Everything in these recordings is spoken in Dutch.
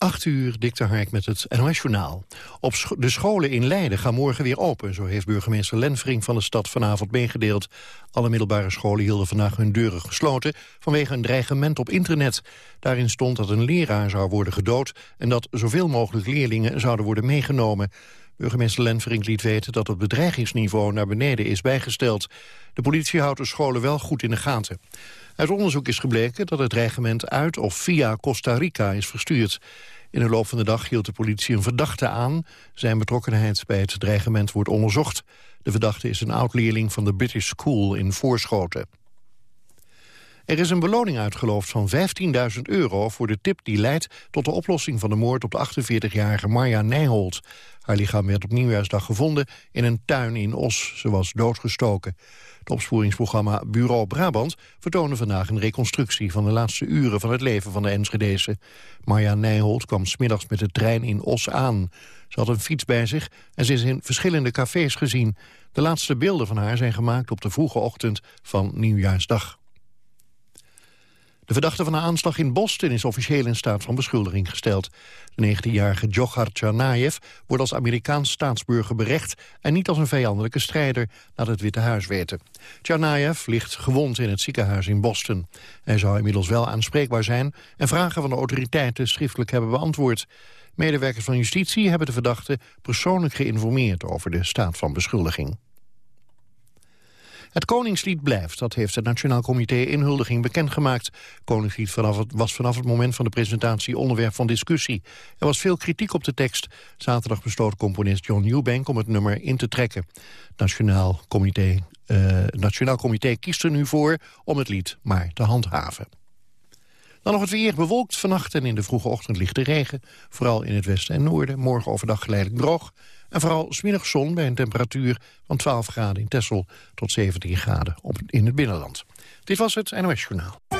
8 uur, Dikter Hark met het NOS-journaal. Op de scholen in Leiden gaan morgen weer open. Zo heeft burgemeester Lenvering van de stad vanavond meegedeeld. Alle middelbare scholen hielden vandaag hun deuren gesloten... vanwege een dreigement op internet. Daarin stond dat een leraar zou worden gedood... en dat zoveel mogelijk leerlingen zouden worden meegenomen. Burgemeester Lenvering liet weten dat het bedreigingsniveau naar beneden is bijgesteld. De politie houdt de scholen wel goed in de gaten. Uit onderzoek is gebleken dat het dreigement uit of via Costa Rica is verstuurd. In de loop van de dag hield de politie een verdachte aan. Zijn betrokkenheid bij het dreigement wordt onderzocht. De verdachte is een oud-leerling van de British School in Voorschoten. Er is een beloning uitgeloofd van 15.000 euro voor de tip die leidt tot de oplossing van de moord op de 48-jarige Marja Nijholt. Haar lichaam werd op nieuwjaarsdag gevonden in een tuin in Os. Ze was doodgestoken. Het opsporingsprogramma Bureau Brabant vertoonde vandaag een reconstructie van de laatste uren van het leven van de Enschedese. Marja Nijholt kwam smiddags met de trein in Os aan. Ze had een fiets bij zich en ze is in verschillende cafés gezien. De laatste beelden van haar zijn gemaakt op de vroege ochtend van Nieuwjaarsdag. De verdachte van de aanslag in Boston is officieel in staat van beschuldiging gesteld. De 19-jarige Djokhar Tsarnaev wordt als Amerikaans staatsburger berecht... en niet als een vijandelijke strijder, laat het Witte Huis weten. Tsarnaev ligt gewond in het ziekenhuis in Boston. Hij zou inmiddels wel aanspreekbaar zijn... en vragen van de autoriteiten schriftelijk hebben beantwoord. Medewerkers van justitie hebben de verdachte persoonlijk geïnformeerd... over de staat van beschuldiging. Het Koningslied blijft, dat heeft het Nationaal Comité Inhuldiging bekendgemaakt. Koningslied vanaf het, was vanaf het moment van de presentatie onderwerp van discussie. Er was veel kritiek op de tekst. Zaterdag besloot componist John Newbank om het nummer in te trekken. Het Nationaal Comité, uh, Nationaal Comité kiest er nu voor om het lied maar te handhaven. Dan nog het weer bewolkt vannacht en in de vroege ochtend ligt de regen. Vooral in het westen en noorden. Morgen overdag geleidelijk droog. En vooral smiddag zon bij een temperatuur van 12 graden in Texel... tot 17 graden op, in het binnenland. Dit was het NOS Journaal.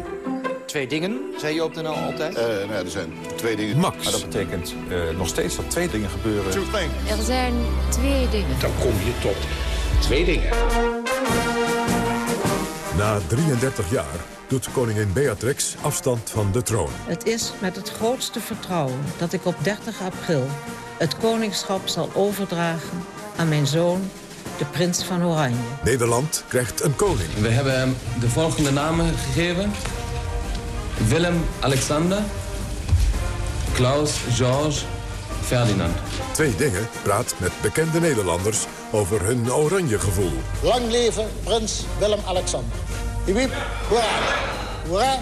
twee dingen, zei je op de NL altijd? Uh, nou, er zijn twee dingen. Max. Maar dat betekent uh, nog steeds dat twee dingen gebeuren. Er zijn twee dingen. Dan kom je tot twee dingen. Na 33 jaar doet koningin Beatrix afstand van de troon. Het is met het grootste vertrouwen dat ik op 30 april... het koningschap zal overdragen aan mijn zoon, de prins van Oranje. Nederland krijgt een koning. We hebben hem de volgende namen gegeven. Willem-Alexander, Klaus George Ferdinand. Twee dingen praat met bekende Nederlanders over hun oranje gevoel. Lang leven prins Willem-Alexander. Hiep, hoera, hoera,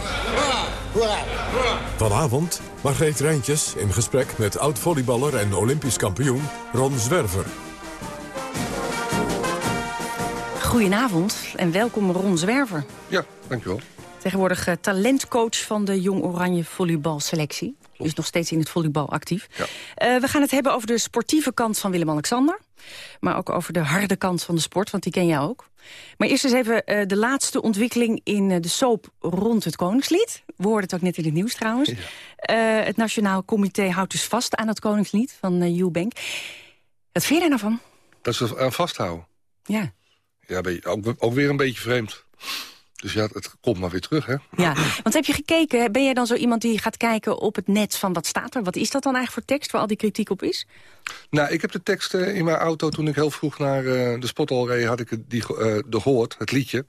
hoera, hoera. Vanavond Margreet Rijntjes in gesprek met oud-volleyballer en olympisch kampioen Ron Zwerver. Goedenavond en welkom Ron Zwerver. Ja, dankjewel. Tegenwoordig uh, talentcoach van de Jong Oranje volleybalselectie. Dus nog steeds in het volleybal actief. Ja. Uh, we gaan het hebben over de sportieve kant van Willem-Alexander. Maar ook over de harde kant van de sport, want die ken jij ook. Maar eerst eens even uh, de laatste ontwikkeling in de soap rond het Koningslied. We hoorden het ook net in het nieuws trouwens. Ja. het Nationaal Comité houdt dus vast aan het Koningslied van uh, Eubank. Wat vind je daar nou van? Dat ze aan vasthouden. Ja. Ja, ook, ook weer een beetje vreemd. Dus ja, het komt maar weer terug, hè? Ja, want heb je gekeken, ben jij dan zo iemand die gaat kijken op het net van wat staat er? Wat is dat dan eigenlijk voor tekst waar al die kritiek op is? Nou, ik heb de tekst in mijn auto toen ik heel vroeg naar uh, de spot reed, had ik die uh, de gehoord, het liedje.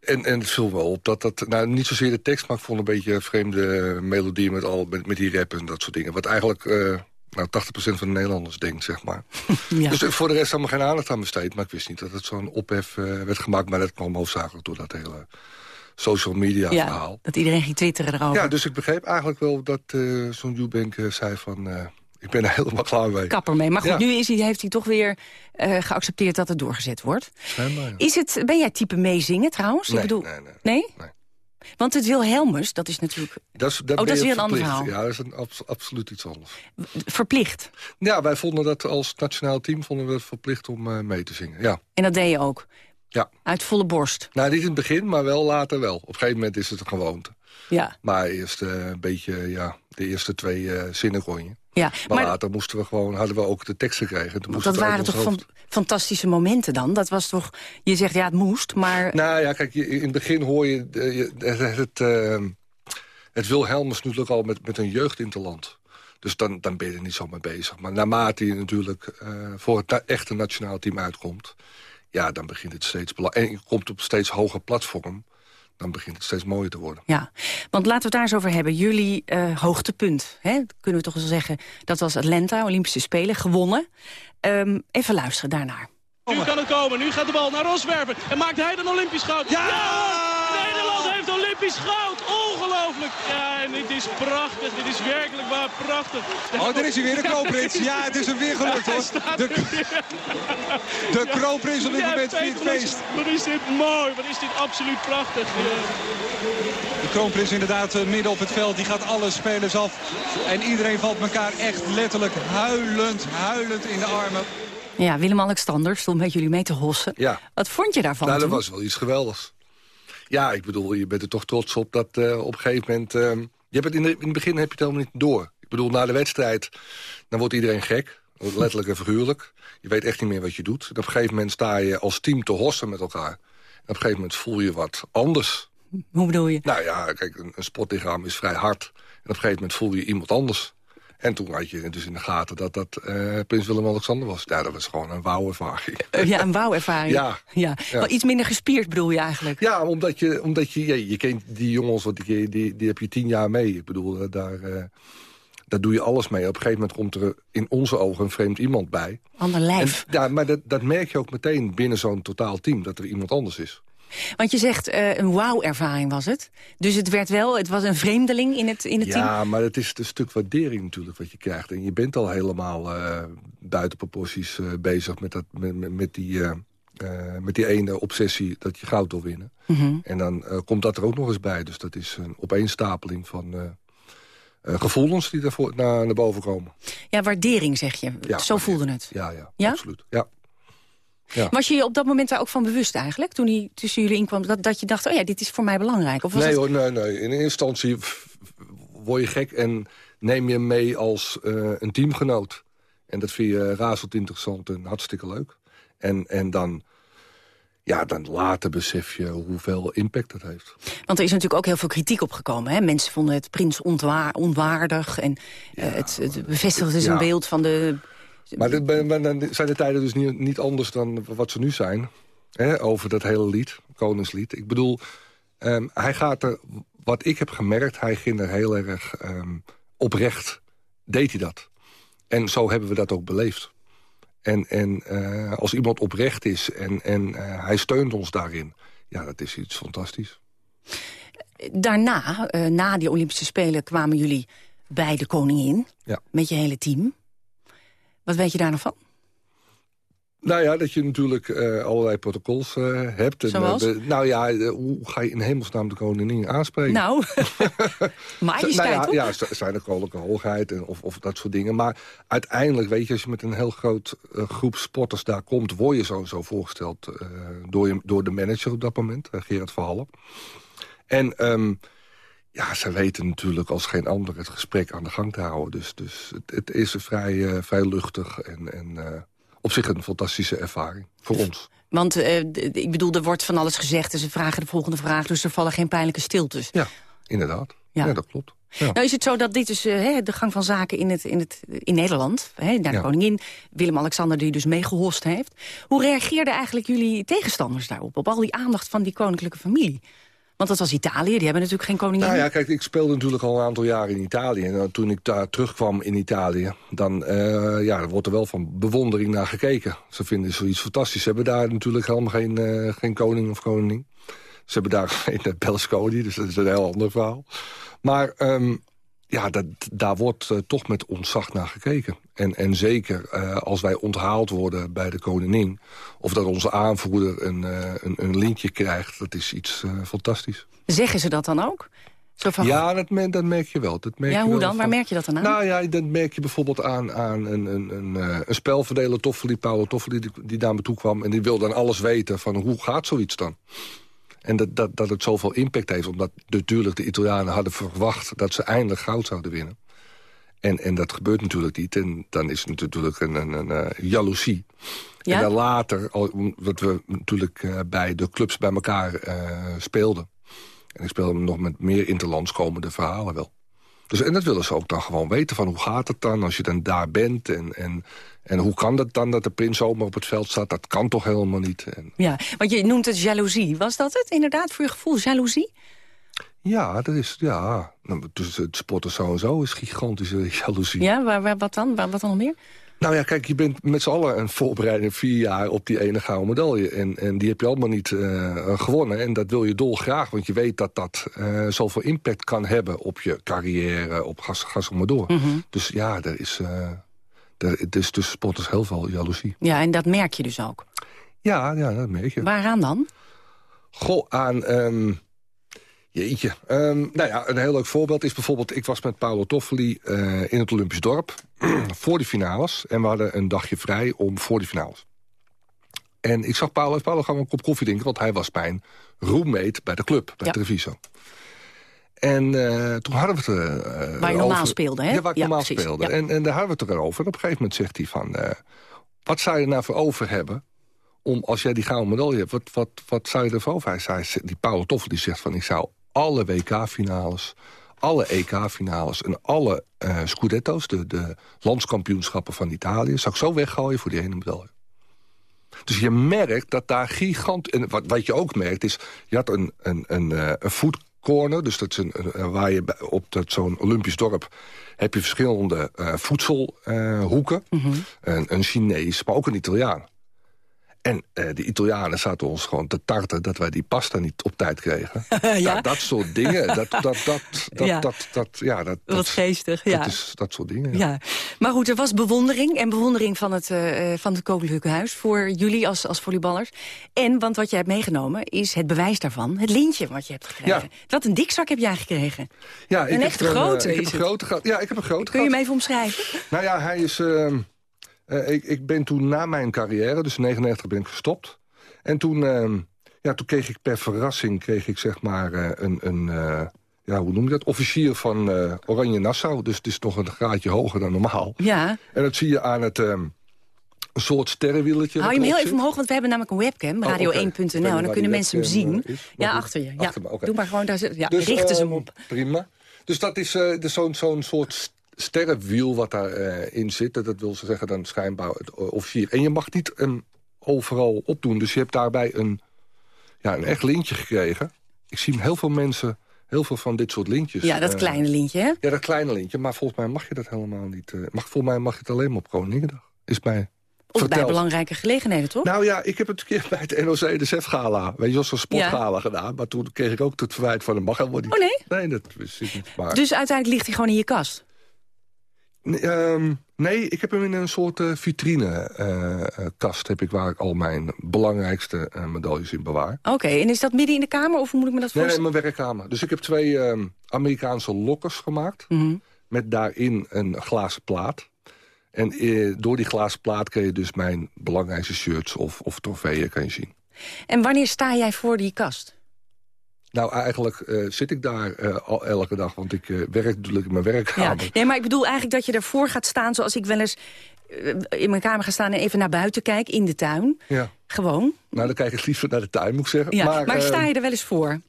En, en het viel wel op dat dat, nou niet zozeer de tekst, maar ik vond een beetje vreemde melodie met, al, met, met die rap en dat soort dingen. Wat eigenlijk nou, 80% van de Nederlanders denkt, zeg maar. ja. Dus voor de rest allemaal geen aandacht aan besteed. Maar ik wist niet dat het zo'n ophef uh, werd gemaakt. Maar dat kwam hoofdzakelijk door dat hele social media Ja, verhaal. dat iedereen ging twitteren erover. Ja, dus ik begreep eigenlijk wel dat eh zo'n Eubank eh, zei van... eh, ik ben er helemaal klaar mee. Kapper mee. Maar goed, Ja. nu is hij, heeft hij toch weer eh, geaccepteerd dat het doorgezet wordt. Schijnbaar. Is het, ben jij type meezingen trouwens? Nee, ik bedoel, nee, nee. Want het Wilhelmus, dat is natuurlijk Dat is, Oh, dat is weer een ander verhaal. Ja, dat is een abs- absoluut iets anders. verplicht. Ja, wij vonden dat als nationaal team vonden we het verplicht om eh, mee te zingen. Ja. En dat deed je ook? Ja. Uit volle borst? Nou, niet in het begin, maar wel later wel. Op een gegeven moment is het een gewoonte. Ja. Maar eerst eh, een beetje, ja, de eerste twee eh, zinnen kon je. Ja, Maar, maar later moesten we gewoon, hadden we ook de tekst gekregen. Toen dat waren toch van, fantastische momenten dan? Dat was toch, je zegt ja, het moest, maar... Nou ja, kijk, in het begin hoor je, eh, je- het, het, eh, het Wilhelmus natuurlijk al met, met een jeugdinterland. Dus dan, dan ben je er niet zo mee bezig. Maar naarmate je natuurlijk eh, voor het na- echte nationaal team uitkomt... ja, dan begint het steeds. En je komt op steeds hoger platform... dan begint het steeds mooier te worden. Ja, want laten we het daar eens over hebben. Jullie eh, hoogtepunt, hè? kunnen we toch wel zeggen... dat was Atlanta, Olympische Spelen, gewonnen. Ehm, even luisteren daarnaar. Nu kan het komen. Nu gaat de bal naar Roswerven. En maakt hij dan Olympisch goud? Ja! Olympisch goud. Ongelooflijk. Ja, en dit is prachtig. Dit is werkelijk waar prachtig. Oh, daar is hij weer, de kroonprins. Ja, het is hem weer gelukt, hoor. De, de kroonprins op dit Ja, moment viert feest. Wat is dit mooi. Wat is dit absoluut prachtig. De kroonprins inderdaad eh, midden op het veld. Die gaat alle spelers af. En iedereen valt elkaar echt letterlijk huilend, huilend in de armen. Ja, Willem-Alexander stond met jullie mee te hossen. Ja. Wat vond je daarvan Nou, dat toen? was wel iets geweldigs. Ja, ik bedoel, je bent er toch trots op dat eh, op een gegeven moment... eh, je hebt het in, de- in het begin heb je het helemaal niet door. Ik bedoel, na de wedstrijd, dan wordt iedereen gek. Letterlijk en figuurlijk. Je weet echt niet meer wat je doet. En op een gegeven moment sta je als team te hossen met elkaar. En op een gegeven moment voel je wat anders. Hoe bedoel je? Nou ja, kijk, een, een sportlichaam is vrij hard. En op een gegeven moment voel je iemand anders. En toen had je dus in de gaten dat dat eh, prins Willem-Alexander was. Ja, dat was gewoon een wauw-ervaring. Eh, ja, een wauw-ervaring. Ja. ja. Ja. Wel iets minder gespierd bedoel je eigenlijk? Ja, omdat je, omdat je, je, je kent die jongens, want die, die, die heb je tien jaar mee. Ik bedoel, eh, daar, daar doe je alles mee. Op een gegeven moment komt er in onze ogen een vreemd iemand bij. Ander lijf. En, ja, maar dat, dat merk je ook meteen binnen zo'n totaal team, dat er iemand anders is. Want je zegt, eh, een wauw-ervaring was het. Dus het werd wel, het was een vreemdeling in het, in het team? Ja, maar het is een stuk waardering natuurlijk wat je krijgt. En je bent al helemaal eh, buiten proporties eh, bezig met, dat, met, met, die, met die ene obsessie dat je goud wil winnen. Mhm. En dan komt dat er ook nog eens bij. Dus dat is een opeenstapeling van gevoelens die daarvoor naar, naar boven komen. Ja, waardering zeg je. Ja, Zo voelde het. Ja, ja, Ja? absoluut. Ja. Ja. Was je je op dat moment daar ook van bewust eigenlijk? Toen hij tussen jullie inkwam, dat, dat je dacht, oh ja, dit is voor mij belangrijk? Of was Nee het... hoor, nee, nee. In eerste instantie word je gek en neem je mee als eh, een teamgenoot. En dat vind je razend interessant en hartstikke leuk. En, en dan, ja, dan later besef je hoeveel impact het heeft. Want er is natuurlijk ook heel veel kritiek op gekomen. Hè? Mensen vonden het prins onwaardig. En eh, het, het bevestigde dus ja. een beeld van de... Maar, dit, dan zijn de tijden dus niet, niet anders dan wat ze nu zijn. Hè, over dat hele lied, Koningslied. Ik bedoel, ehm, hij gaat er, wat ik heb gemerkt, hij ging er heel erg ehm, oprecht, deed hij dat. En zo hebben we dat ook beleefd. En, en eh, als iemand oprecht is en, en eh, hij steunt ons daarin... ja, dat is iets fantastisch. Daarna, eh, na die Olympische Spelen, kwamen jullie bij de koningin. Ja. Met je hele team. Wat weet je daar nog van? Nou ja, dat je natuurlijk eh, allerlei protocols eh, hebt. En, Zoals? eh, nou ja, hoe ga je in hemelsnaam de koningin aanspreken? Nou, majesteit, nou ja, toch? ja, zijn er koninklijke hoogheid en, of, of dat soort dingen. Maar uiteindelijk, weet je, als je met een heel groot groep sporters daar komt... word je sowieso voorgesteld door, je, door de manager op dat moment, Gerard Verhallen. En ehm, ja, ze weten natuurlijk als geen ander het gesprek aan de gang te houden. Dus, dus het, het is vrij, eh, vrij luchtig en, en eh, op zich een fantastische ervaring voor ons. Want eh, ik bedoel, er wordt van alles gezegd en ze vragen de volgende vraag... dus er vallen geen pijnlijke stiltes. Ja, inderdaad. Ja. Ja, dat klopt. Ja. Nou is het zo dat dit is hè, de gang van zaken in, het, in, het, in Nederland... Hè, naar de Ja. koningin, Willem-Alexander die dus meegehost heeft. Hoe reageerden eigenlijk jullie tegenstanders daarop? Op al die aandacht van die koninklijke familie? Want dat was Italië, die hebben natuurlijk geen koningin. Nou ja, kijk, ik speelde natuurlijk al een aantal jaren in Italië. En dan toen ik daar terugkwam in Italië, dan eh, ja, wordt er wel van bewondering naar gekeken. Ze vinden zoiets fantastisch. Ze hebben daar natuurlijk helemaal geen, eh, geen koning of koningin. Ze hebben daar geen Berlusconi, dus dat is een heel ander verhaal. Maar ehm, ja, dat, daar wordt uh, toch met ontzag naar gekeken. En, en zeker uh, als wij onthaald worden bij de koningin... of dat onze aanvoerder een, uh, een, een lintje krijgt, dat is iets fantastisch. Zeggen ze dat dan ook? Zo van... Ja, dat, dat, merk je wel. Dat merk ja, je hoe wel dan? van... Waar merk je dat dan aan? Nou ja, dat merk je bijvoorbeeld aan, aan een, een, een, een spelverdeler Toffoli, Paolo Toffoli... Die, die naar me toe kwam en die wil dan alles weten van hoe gaat zoiets dan? En dat, dat, dat het zoveel impact heeft, omdat natuurlijk de Italianen hadden verwacht... dat ze eindelijk goud zouden winnen. En, en dat gebeurt natuurlijk niet. En dan is het natuurlijk een, een, een, een jaloezie. Ja? En dan later, wat we natuurlijk uh, bij de clubs bij elkaar uh, speelden... en ik speelde nog met meer interlands komende verhalen wel. Dus, en dat willen ze ook dan gewoon weten, van hoe gaat het dan als je dan daar bent... en, en, en hoe kan dat dan dat de prins zomaar op het veld staat? Dat kan toch helemaal niet? En... Ja, want je noemt het jaloezie. Was dat het inderdaad voor je gevoel, jaloezie? Ja, dat is, ja. Dus het sporten zo en zo is gigantische jaloezie. Ja, waar, waar, wat dan? Waar, wat dan nog meer? Nou ja, kijk, je bent met z'n allen een voorbereiding vier jaar op die ene gouden medaille. En, en die heb je allemaal niet uh, gewonnen. En dat wil je dolgraag, want je weet dat dat uh, zoveel impact kan hebben op je carrière, op gas, gas om maar door. Mm -hmm. Dus ja, er is, uh, er, is tussen sporters heel veel jaloezie. Ja, en dat merk je dus ook? Ja, ja dat merk je. Waaraan dan? Goh, aan... Um, Jeetje. Um, nou ja, een heel leuk voorbeeld is bijvoorbeeld... ik was met Paolo Toffoli uh, in het Olympisch dorp voor de finales. En we hadden een dagje vrij om voor de finales. En ik zag Paolo, Paolo gaan we een kop koffie drinken... want hij was mijn roommate bij de club, bij ja. Treviso. En uh, toen hadden we het uh, Waar je normaal speelde, hè? Ja, waar ik ja, normaal precies. speelde. Ja. En, en daar hadden we het erover. En op een gegeven moment zegt hij van... Wat zou je nou voor over hebben om, als jij die gouden medaille hebt... wat, wat, wat zou je ervoor over? Hij zei, die Paolo Toffel die zegt van... ik zou alle WK-finales, alle EK-finales en alle uh, Scudetto's... De, de landskampioenschappen van Italië... zou ik zo weggooien voor die ene medaille. Dus je merkt dat daar gigant... En wat, wat je ook merkt is... je had een, een, een, uh, een food corner, dus dat is een, een, waar je op zo'n Olympisch dorp... heb je verschillende uh, voedselhoeken. Mhm. -hmm. een, een Chinees, maar ook een Italiaan. En uh, de Italianen zaten ons gewoon te tarten dat wij die pasta niet op tijd kregen. ja? nou, dat soort dingen. Dat, dat, dat, dat, ja. dat, dat, ja, dat, Wat dat, geestig, ja. Dat, is, dat soort dingen, ja. ja. Maar goed, er was bewondering en bewondering van het, uh, van het Huis... voor jullie als, als volleyballers. En, want wat jij hebt meegenomen, is het bewijs daarvan. Het lintje wat je hebt gekregen. Ja. Wat een dikzak heb jij gekregen. Ja, een ik echte heb grote een, ik is heb een grote. Ja, ik heb een grote Kun je hem even omschrijven? Nou ja, hij is... Uh, uh, ik, ik ben toen na mijn carrière, dus in 99 ben ik gestopt... En toen, uh, ja, toen kreeg ik per verrassing kreeg ik zeg maar uh, een, een uh, ja, hoe noem je dat? Officier van Oranje Nassau. Dus het is nog een graadje hoger dan normaal. Ja. En dat zie je aan het um, een soort sterrenwieletje. Hou je hem heel even omhoog, want we hebben namelijk een webcam, radio1.nl. Oh, okay. En dan kunnen mensen hem zien. Is, ja, goed. achter je. Ja. Achter me, okay. Doe maar gewoon, daar, ja, dus, richten ze hem op. Prima. Dus dat is, uh, zo'n zo'n soort sterrenwiel wat daarin uh, in zit. Dat wil ze zeggen dan schijnbaar het officier. En je mag niet... Um, overal opdoen. Dus je hebt daarbij een, ja, een echt lintje gekregen. Ik zie heel veel mensen, heel veel van dit soort lintjes. Ja, dat uh, kleine lintje, hè? Ja, dat kleine lintje. Maar volgens mij mag je dat helemaal niet. Uh, mag, volgens mij mag je het alleen maar op Koninginnedag. Is mij of verteld. bij belangrijke gelegenheden, toch? Nou ja, ik heb het een keer bij het NOC-NSF-gala. Weet je, als een sportgala ja. gedaan. Maar toen kreeg ik ook het verwijt van, dat mag helemaal niet. Oh nee? Nee, dat zit niet. Maar... Dus uiteindelijk ligt hij gewoon in je kast? Nee, um, nee, ik heb hem in een soort uh, vitrinekast... Uh, heb ik waar ik al mijn belangrijkste medailles in bewaar. Oké, okay, en is dat midden in de kamer of hoe moet ik me dat voorstellen? Nee, nee mijn werkkamer. Dus ik heb twee uh, Amerikaanse lokkers gemaakt... Mm -hmm. met daarin een glazen plaat. En eh, door die glazen plaat kun je dus mijn belangrijkste shirts of, of trofeeën kan je zien. En wanneer sta jij voor die kast? Nou, eigenlijk uh, zit ik daar uh, al elke dag, want ik uh, werk natuurlijk in mijn werkkamer. Ja. Nee, maar ik bedoel eigenlijk dat je ervoor gaat staan... zoals ik wel eens in mijn kamer ga staan en even naar buiten kijk, in de tuin. Ja. Gewoon. Nou, dan kijk ik liever naar de tuin, moet ik zeggen. Ja. Maar, maar sta je er wel eens voor?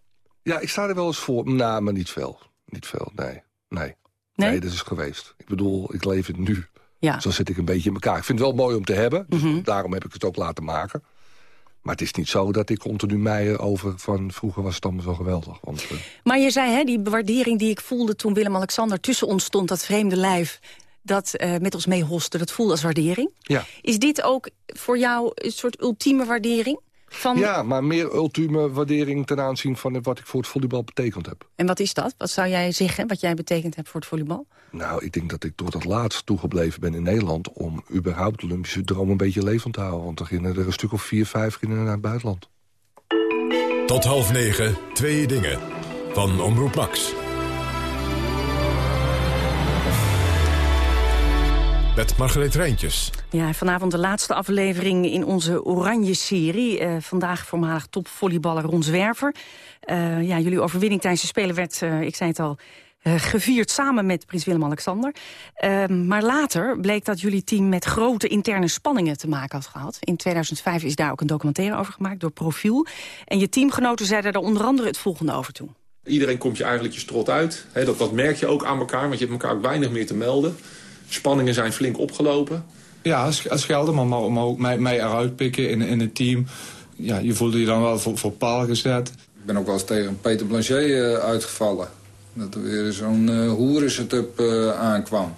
Ja, ik sta er wel eens voor. Nou, maar niet veel. Niet veel, nee. Nee, nee? nee dat is geweest. Ik bedoel, ik leef het nu. Ja. Zo zit ik een beetje in elkaar. Ik vind het wel mooi om te hebben, dus Mm -hmm. daarom heb ik het ook laten maken. Maar het is niet zo dat ik continu meier over van... vroeger was het allemaal zo geweldig. Want, uh... Maar je zei, hè, die waardering die ik voelde toen Willem-Alexander tussen ons stond... dat vreemde lijf dat uh, met ons meehoste, dat voelde als waardering. Ja. Is dit ook voor jou een soort ultieme waardering? Van... Ja, maar meer ultieme waardering ten aanzien van wat ik voor het volleybal betekend heb. En wat is dat? Wat zou jij zeggen, wat jij betekend hebt voor het volleybal? Nou, ik denk dat ik tot het laatst toegebleven ben in Nederland... om überhaupt de Olympische droom een beetje levend te houden. Want er gingen er een stuk of vier, vijf gingen naar het buitenland. Tot half negen, twee dingen. Van Omroep Max. Met Margreet Rijntjes. Ja, vanavond de laatste aflevering in onze Oranje-serie. Uh, vandaag voormalig topvolleyballer Ron Zwerver. Uh, ja, jullie overwinning tijdens de Spelen werd, uh, ik zei het al... gevierd samen met prins Willem-Alexander. Ehm, maar later bleek dat jullie team met grote interne spanningen te maken had gehad. In 2005 is daar ook een documentaire over gemaakt door Profiel. En je teamgenoten zeiden daar onder andere het volgende over toe. Iedereen komt je eigenlijk je strot uit. He, dat, dat merk je ook aan elkaar, want je hebt elkaar ook weinig meer te melden. Spanningen zijn flink opgelopen. Ja, als, als maar, maar ook mij, mij eruit pikken in, in het team. Ja, je voelde je dan wel voor, voor paal gezet. Ik ben ook wel eens tegen Peter Blanchet uh, uitgevallen. Dat er weer zo'n uh, hoerensetup uh, aankwam.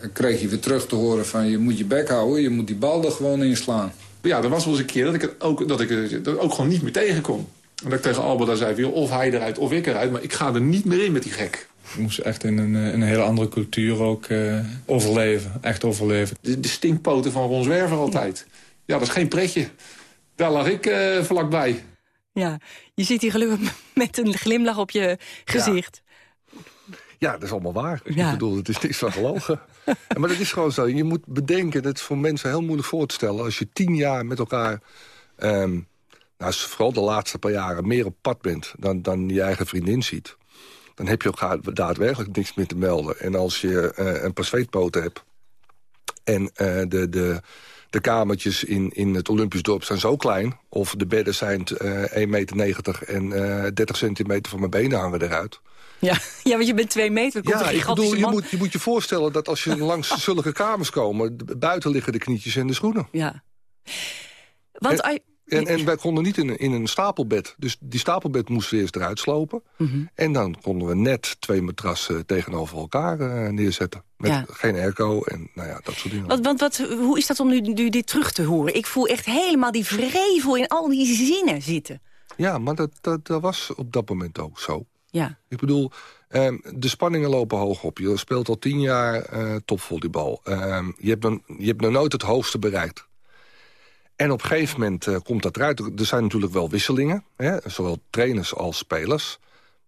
Dan kreeg je weer terug te horen van je moet je bek houden, je moet die bal er gewoon inslaan. Ja, er was wel eens een keer dat ik het ook, dat ik het ook gewoon niet meer tegenkom. En dat ik tegen Albert daar zei, of hij eruit of ik eruit, maar ik ga er niet meer in met die gek. Ik moest echt in een, een hele andere cultuur ook uh, overleven. Echt overleven. De, de stinkpoten van Ron Zwerver altijd. Ja, dat is geen pretje. Daar lag ik uh, vlakbij. Ja, je zit hier gelukkig met een glimlach op je gezicht. Ja, ja dat is allemaal waar. Ja. Ik bedoel, het is niks van gelogen. maar dat is gewoon zo. Je moet bedenken, dat is voor mensen heel moeilijk voor te stellen... als je tien jaar met elkaar... Um, nou, vooral de laatste paar jaren meer op pad bent... dan, dan je eigen vriendin ziet dan heb je ook daadwerkelijk niks meer te melden. En als je uh, een paar zweetpoten hebt... en uh, de, de, de kamertjes in, in het Olympisch dorp zijn zo klein... of de bedden zijn uh, 1,90 meter en 30 centimeter van mijn benen hangen eruit... Ja, ja, want je bent twee meter. Komt ja, ik bedoel, je moet, je moet je voorstellen dat als je langs zulke kamers komen... buiten liggen de knietjes en de schoenen. Ja. Want... En, en, en wij konden niet in, een, in een stapelbed. Dus die stapelbed moesten we eerst eruit slopen. Mm -hmm. En dan konden we net twee matrassen tegenover elkaar uh, neerzetten. Met ja. geen airco en nou ja, dat soort dingen. Want, want wat, hoe is dat om nu, nu dit terug te horen? Ik voel echt helemaal die vrevel in al die zinnen zitten. Ja, maar dat, dat, dat was op dat moment ook zo. Ja. Ik bedoel, um, de spanningen lopen hoog op. Je speelt al tien jaar uh, topvolleybal. Um, je, hebt dan, je hebt nog nooit het hoogste bereikt. En op een gegeven moment uh, komt dat eruit. Er zijn natuurlijk wel wisselingen, hè? zowel trainers als spelers.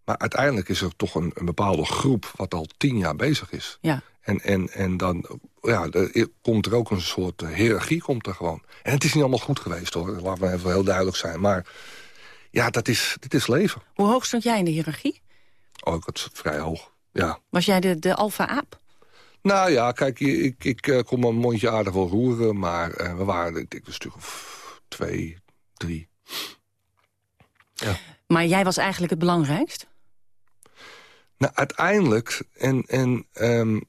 Maar uiteindelijk is er toch een, een, bepaalde groep wat al tien jaar bezig is. Ja. En, en, en dan ja, er komt er ook een soort hiërarchie komt er gewoon. En het is niet allemaal goed geweest hoor, laat me even heel duidelijk zijn. Maar ja, dat is, dit is leven. Hoe hoog stond jij in de hiërarchie? Oh, ik was vrij hoog, ja. Was jij de, de alfa-aap? Nou ja, kijk, ik, ik uh, kon mijn mondje aardig wel roeren... maar uh, we waren, ik denk, een stuk of twee, drie. Ja. Maar jij was eigenlijk het belangrijkst? Nou, uiteindelijk... En, en um,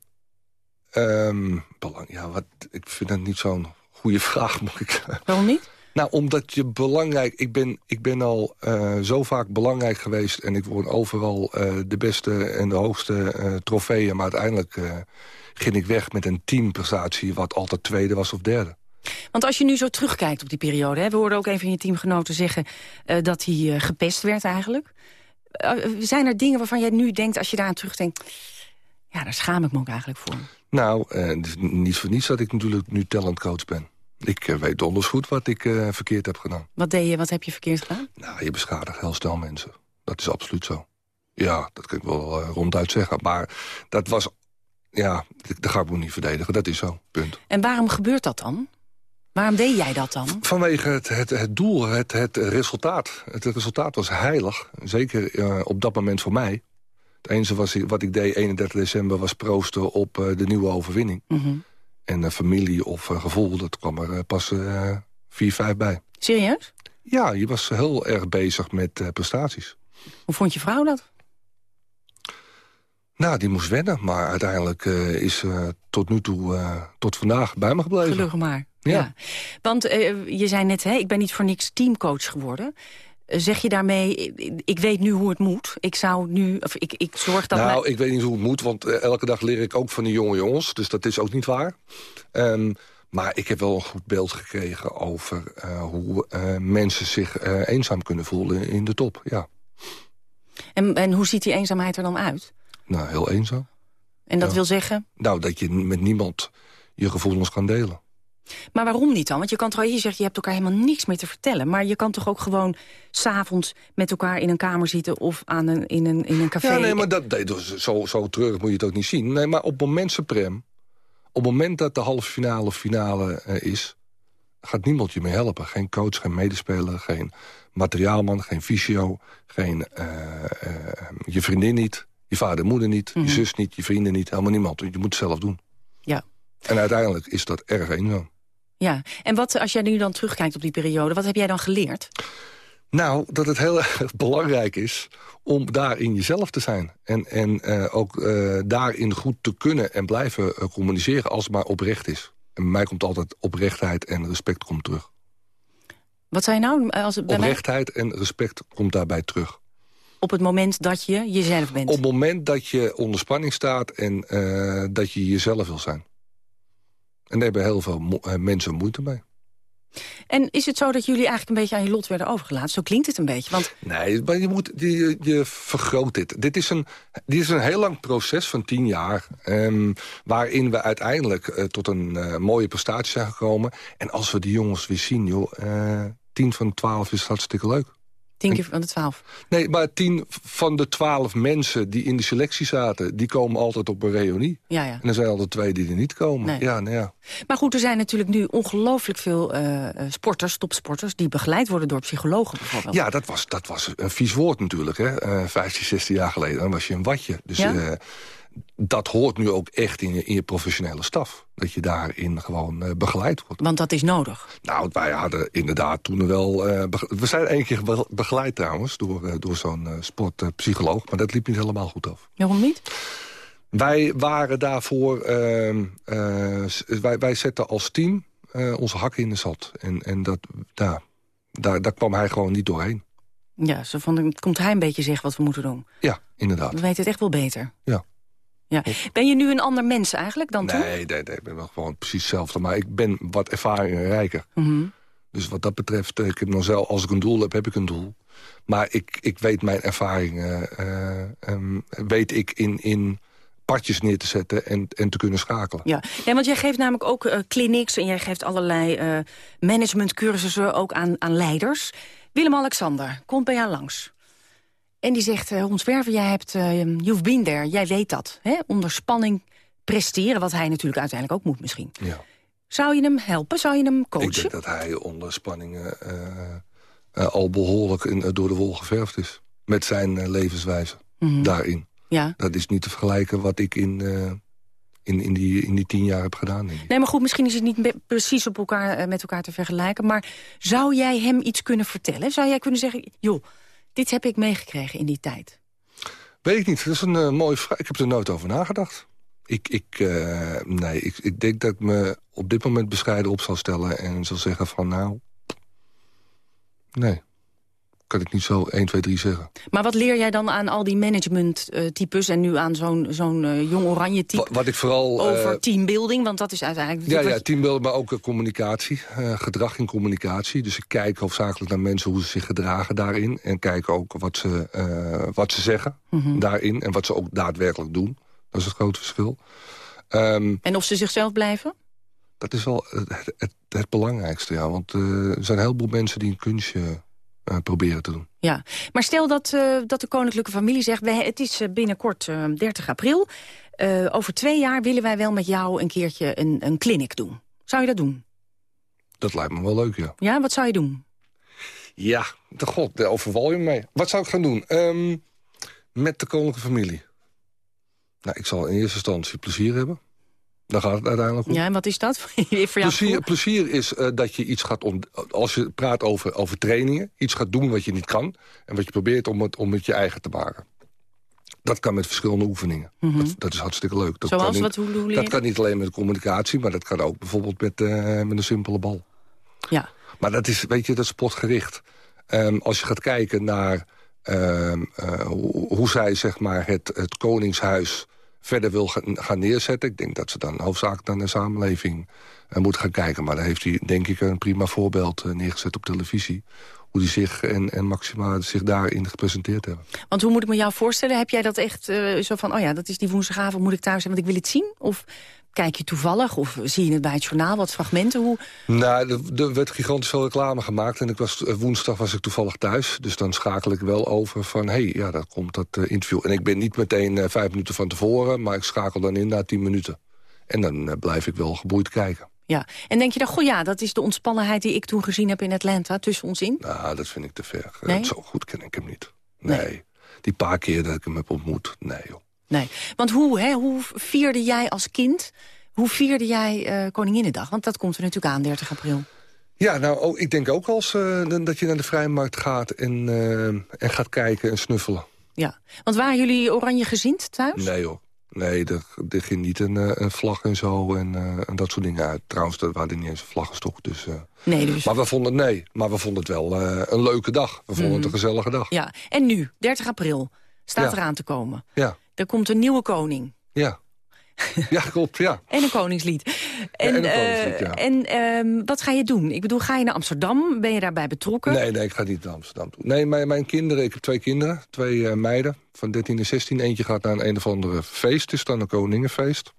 um, belang, ja, wat, ik vind dat niet zo'n goede vraag, moet ik Waarom niet? Nou, omdat je belangrijk... Ik ben, ik ben al uh, zo vaak belangrijk geweest... en ik word overal uh, de beste en de hoogste uh, trofeeën... maar uiteindelijk ging ik weg met een teamprestatie... wat altijd tweede was of derde. Want als je nu zo terugkijkt op die periode... Hè, we hoorden ook een van je teamgenoten zeggen... dat hij gepest werd eigenlijk. zijn er dingen waarvan jij nu denkt, als je daar aan terugdenkt... ja, daar schaam ik me ook eigenlijk voor. Nou, is niet voor niets dat ik natuurlijk nu talentcoach ben. Ik uh, weet donders goed wat ik uh, verkeerd heb gedaan. Wat deed je, wat heb je verkeerd gedaan? Nou, je beschadigt heel snel mensen. Dat is absoluut zo. Ja, dat kan ik wel uh, ronduit zeggen. Maar dat was... Ja, dat ga ik me niet verdedigen. Dat is zo, punt. En waarom gebeurt dat dan? Waarom deed jij dat dan? Vanwege het, het, het doel, het, het resultaat. Het resultaat was heilig. Zeker op dat moment voor mij. Het enige was, wat ik deed 31 december was proosten op de nieuwe overwinning. Mm -hmm. En uh, familie of gevoel, dat kwam er pas vier, vijf bij. Serieus? Ja, je was heel erg bezig met prestaties. Hoe vond je vrouw dat? Nou, die moest wennen, maar uiteindelijk is ze tot nu toe, tot vandaag bij me gebleven. Gelukkig maar. Ja. ja. Want je zei net, hè, ik ben niet voor niks teamcoach geworden. Zeg je daarmee, ik weet nu hoe het moet. Ik zou nu, of ik, ik zorg dat... Nou, ik weet niet hoe het moet, want uh, elke dag leer ik ook van die jonge jongens. Dus dat is ook niet waar. Um, Maar ik heb wel een goed beeld gekregen over uh, hoe uh, mensen zich uh, eenzaam kunnen voelen in de top, ja. En, en hoe ziet die eenzaamheid er dan uit? Nou, heel eenzaam. En dat Ja. wil zeggen? Nou, dat je met niemand je gevoelens kan delen. Maar waarom niet dan? Want je kan toch, je zegt, je hebt elkaar helemaal niks meer te vertellen. Maar je kan toch ook gewoon s'avonds met elkaar in een kamer zitten... of aan een, in, een, in een café? Ja, nee, maar dat, nee, dus zo, zo treurig moet je het ook niet zien. Nee, maar op het moment, Suprem, op het moment dat de halve finale of finale eh, is... gaat niemand je meer helpen. Geen coach, geen medespeler, geen materiaalman, geen fysio... geen eh, eh, je vriendin niet, je vader en moeder niet... je zus niet, je vrienden niet, helemaal niemand. Je moet het zelf doen. Ja. En uiteindelijk is dat erg eenzaam. Ja, en wat, als jij nu dan terugkijkt op die periode... wat heb jij dan geleerd? Nou, dat het heel erg belangrijk is om daarin jezelf te zijn. En, en eh, ook eh, daarin goed te kunnen en blijven eh, communiceren als het maar oprecht is. En bij mij komt altijd oprechtheid en respect komt terug. Wat zei je nou? Als het bij mij, Oprechtheid en respect komt daarbij terug. Op het moment dat je jezelf bent. Op het moment dat je onder spanning staat en eh, dat je jezelf wil zijn. En daar hebben heel veel mo- eh, mensen moeite mee. En is het zo dat jullie eigenlijk een beetje aan je lot werden overgelaten? Zo klinkt het een beetje. Want Nee, maar je, moet, je, je vergroot dit. Dit is, een, dit is een heel lang proces van tien jaar... ehm, waarin we uiteindelijk eh, tot een mooie prestatie zijn gekomen. En als we die jongens weer zien, joh... tien van twaalf is hartstikke leuk. Tien keer van de twaalf. Nee, maar tien van de twaalf mensen die in de selectie zaten... die komen altijd op een reunie. Ja, ja. En er zijn altijd twee die er niet komen. Nee. Ja, nou ja. Maar goed, er zijn natuurlijk nu ongelooflijk veel eh, eh, sporters, topsporters... die begeleid worden door psychologen bijvoorbeeld. Ja, dat was, dat was een vies woord natuurlijk. Hè? Eh 15, 16 jaar geleden dan was je een watje. Dus Ja? eh, dat hoort nu ook echt in je, in je professionele staf. Dat je daarin gewoon eh, begeleid wordt. Want dat is nodig. Nou, wij hadden inderdaad toen wel... eh, we zijn één keer be- begeleid trouwens door, eh, door zo'n sportpsycholoog. maar dat liep niet helemaal goed af. Waarom niet? Wij waren daarvoor... ehm, eh, wij, wij zetten als team onze hakken in de zat. En, en dat, ja, daar, daar kwam hij gewoon niet doorheen. Ja, zo van, komt hij een beetje zeggen wat we moeten doen. Ja, inderdaad. We weten het echt wel beter. Ja. Ja. Ben je nu een ander mens eigenlijk dan toen? Nee, nee, ik ben wel gewoon precies hetzelfde. Maar ik ben wat ervaringrijker. Mhm. Dus wat dat betreft, eh, ik heb nog zelf, als ik een doel heb, heb ik een doel. Maar ik, ik weet mijn ervaringen, eh, ehm, weet ik in, in partjes neer te zetten en, en te kunnen schakelen. Ja. ja, want jij geeft namelijk ook eh clinics en jij geeft allerlei managementcursussen ook aan, aan leiders. Willem-Alexander komt bij jou langs. En die zegt, eh Hans Werver, jij hebt, eh you've been there, jij weet dat. Hè? Onder spanning presteren, wat hij natuurlijk uiteindelijk ook moet misschien. Ja. Zou je hem helpen? Zou je hem Ik coachen? denk dat hij onder spanningen eh, al behoorlijk in, door de wol geverfd is. Met zijn levenswijze Mhm. daarin. Ja. Dat is niet te vergelijken wat ik in, in, in, die, in die tien jaar heb gedaan. Ik. Nee, maar goed, misschien is het niet precies op elkaar, met elkaar te vergelijken. Maar zou jij hem iets kunnen vertellen? Zou jij kunnen zeggen, joh, dit heb ik meegekregen in die tijd? Weet ik niet, dat is een eh, mooie vraag. Ik heb er nooit over nagedacht. Ik, ik, eh, nee, ik, ik denk dat ik me op dit moment bescheiden op zal stellen... en zal zeggen van nou... Nee, kan ik niet zo 1, 2, 3 zeggen. Maar wat leer jij dan aan al die management-types... en nu aan zo'n zo'n eh, jong oranje type Wat, wat ik vooral... eh, over teambuilding? Want dat is uiteindelijk ja, ja, teambuilding, maar ook eh, communicatie. eh, gedrag in communicatie. Dus ik kijk hoofdzakelijk naar mensen hoe ze zich gedragen daarin. En kijk ook wat ze, eh, wat ze zeggen Mhm. daarin. En wat ze ook daadwerkelijk doen. Dat is het grote verschil. Ehm, En of ze zichzelf blijven? Dat is wel het, het, het belangrijkste, ja. Want eh, er zijn een heleboel mensen die een kunstje eh, proberen te doen. Ja, maar stel dat, eh, dat de koninklijke familie zegt... Wij, het is eh, binnenkort eh, 30 april. Eh, over twee jaar willen wij wel met jou een keertje een, een clinic doen. Zou je dat doen? Dat lijkt me wel leuk, ja. Ja, wat zou je doen? Ja, de god, daar overval je me mee. Wat zou ik gaan doen? Ehm, met de koninklijke familie. Nou, ik zal in eerste instantie plezier hebben. Daar gaat het uiteindelijk om. Ja, en wat is dat? voor Plezier, plezier is eh, dat je iets gaat... als je praat over, over trainingen... iets gaat doen wat je niet kan... en wat je probeert om het, om het je eigen te maken. Dat kan met verschillende oefeningen. Mhm. dat, dat is hartstikke leuk. Dat Zoals? kan niet, Wat- hoe- hoe leer je dat dat? kan niet alleen met communicatie... maar dat kan ook bijvoorbeeld met, eh, met een simpele bal. Ja. Maar dat is, weet je, dat is sportgericht. Ehm, als je gaat kijken naar ehm, eh, hoe, hoe zij zeg maar, het, het Koningshuis verder wil gaan neerzetten. Ik denk dat ze dan hoofdzakelijk naar de samenleving uh, moet gaan kijken. Maar daar heeft hij denk ik een prima voorbeeld uh, neergezet op televisie. Hoe hij zich en, en Maxima zich daarin gepresenteerd hebben. Want hoe moet ik me jou voorstellen? Heb jij dat echt uh, zo van, oh ja, dat is die woensdagavond, moet ik thuis zijn, want ik wil het zien? Of kijk je toevallig of zie je het bij het journaal, wat fragmenten? Hoe... Nou, er, er werd gigantisch veel reclame gemaakt en ik was, woensdag was ik toevallig thuis. Dus dan schakel ik wel over van, hé, hey, ja, daar komt dat uh, interview. En ik ben niet meteen uh, vijf minuten van tevoren, maar ik schakel dan in na tien minuten. En dan uh, blijf ik wel geboeid kijken. Ja, en denk je dan, goh ja, dat is de ontspannenheid die ik toen gezien heb in Atlanta, tussen ons in? Nou, dat vind ik te ver. Nee? Zo goed ken ik hem niet. Nee. nee. Die paar keer dat ik hem heb ontmoet, nee joh. Nee, want hoe, hè, hoe vierde jij als kind, hoe vierde jij uh, Koninginnedag? Want dat komt er natuurlijk aan, 30 april. Ja, nou, oh, ik denk ook als uh, dat je naar de Vrijmarkt gaat en, uh, en gaat kijken en snuffelen. Ja, want waren jullie oranje gezind thuis? Nee hoor. Nee, er, er ging niet een, een, vlag en zo en, uh, en dat soort dingen uit. Trouwens, er waren niet eens een vlaggenstok. Dus, uh, nee, dus... Maar we vonden het, nee, maar we vonden het wel uh, een leuke dag. We vonden mm. het een gezellige dag. Ja, en nu, 30 april, staat ja. eraan te komen. Ja. Er komt een nieuwe koning. Ja. Ja, klopt, ja. en een koningslied. En, ja, en, een koningslied, ja. en uh, wat ga je doen? Ik bedoel, ga je naar Amsterdam? Ben je daarbij betrokken? Nee, nee, ik ga niet naar Amsterdam toe. Nee, mijn, mijn kinderen, ik heb twee kinderen, twee uh, meiden van 13 en 16. Eentje gaat naar een, een of andere feest, het is dan een koningenfeest.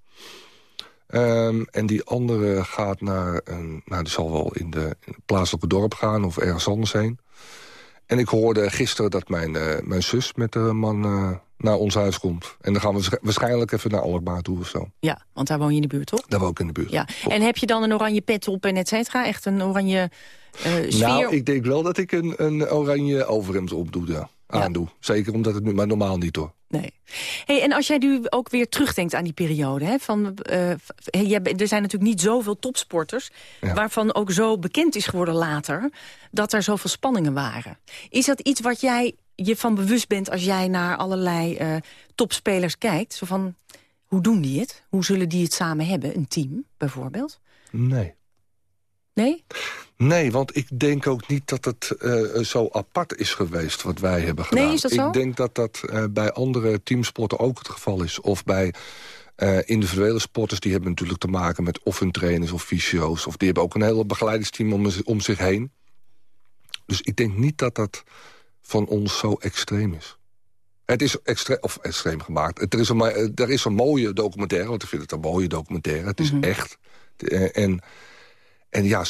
Um, en die andere gaat naar, een, nou die zal wel in, de, in het plaatselijke dorp gaan of ergens anders heen. En ik hoorde gisteren dat mijn, uh, mijn zus met een man naar ons huis komt. En dan gaan we waarschijnlijk even naar Alkmaar toe of zo. Ja, want daar woon je in de buurt, toch? Daar woon ik in de buurt. Ja. En heb je dan een oranje pet op en et cetera? Echt een oranje uh, sfeer? Nou, ik denk wel dat ik een, een oranje overhemd opdoe, ja. Aandoe. Ja. Zeker omdat het nu, maar normaal niet hoor. Nee. Hey, en als jij nu ook weer terugdenkt aan die periode... Hè, van, uh, er zijn natuurlijk niet zoveel topsporters... Ja. waarvan ook zo bekend is geworden later... dat er zoveel spanningen waren. Is dat iets wat jij je van bewust bent als jij naar allerlei uh, topspelers kijkt? Zo van, hoe doen die het? Hoe zullen die het samen hebben? Een team, bijvoorbeeld? Nee. Nee? Nee, want ik denk ook niet dat het uh, zo apart is geweest wat wij hebben gedaan. Nee, is dat zo? Ik denk dat dat uh, bij andere teamsporten ook het geval is. Of bij uh, individuele sporters, die hebben natuurlijk te maken met of hun trainers of fysio's. Of die hebben ook een hele begeleidingsteam om, om zich heen. Dus ik denk niet dat dat van ons zo extreem is. Het is extre of extreem gemaakt. Er is, een, er is een mooie documentaire, want ik vind het een mooie documentaire. Het is mm -hmm. echt. En, en ja,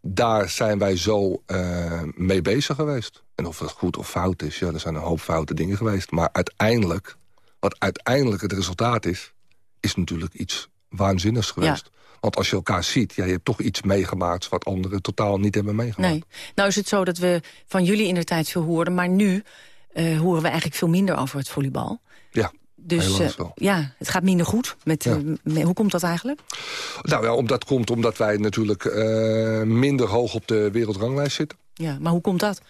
daar zijn wij zo uh, mee bezig geweest. En of het goed of fout is, ja, er zijn een hoop foute dingen geweest. Maar uiteindelijk, wat uiteindelijk het resultaat is... is natuurlijk iets waanzinnigs geweest. Want als je elkaar ziet, ja, je hebt toch iets meegemaakt... wat anderen totaal niet hebben meegemaakt. Nee. Nou is het zo dat we van jullie in de tijd veel hoorden... maar nu uh, horen we eigenlijk veel minder over het volleybal. Ja. Dus uh, ja, het gaat minder goed. Met, ja. uh, met, hoe komt dat eigenlijk? Nou ja, dat komt omdat wij natuurlijk minder hoog op de wereldranglijst zitten. Ja, maar hoe komt dat?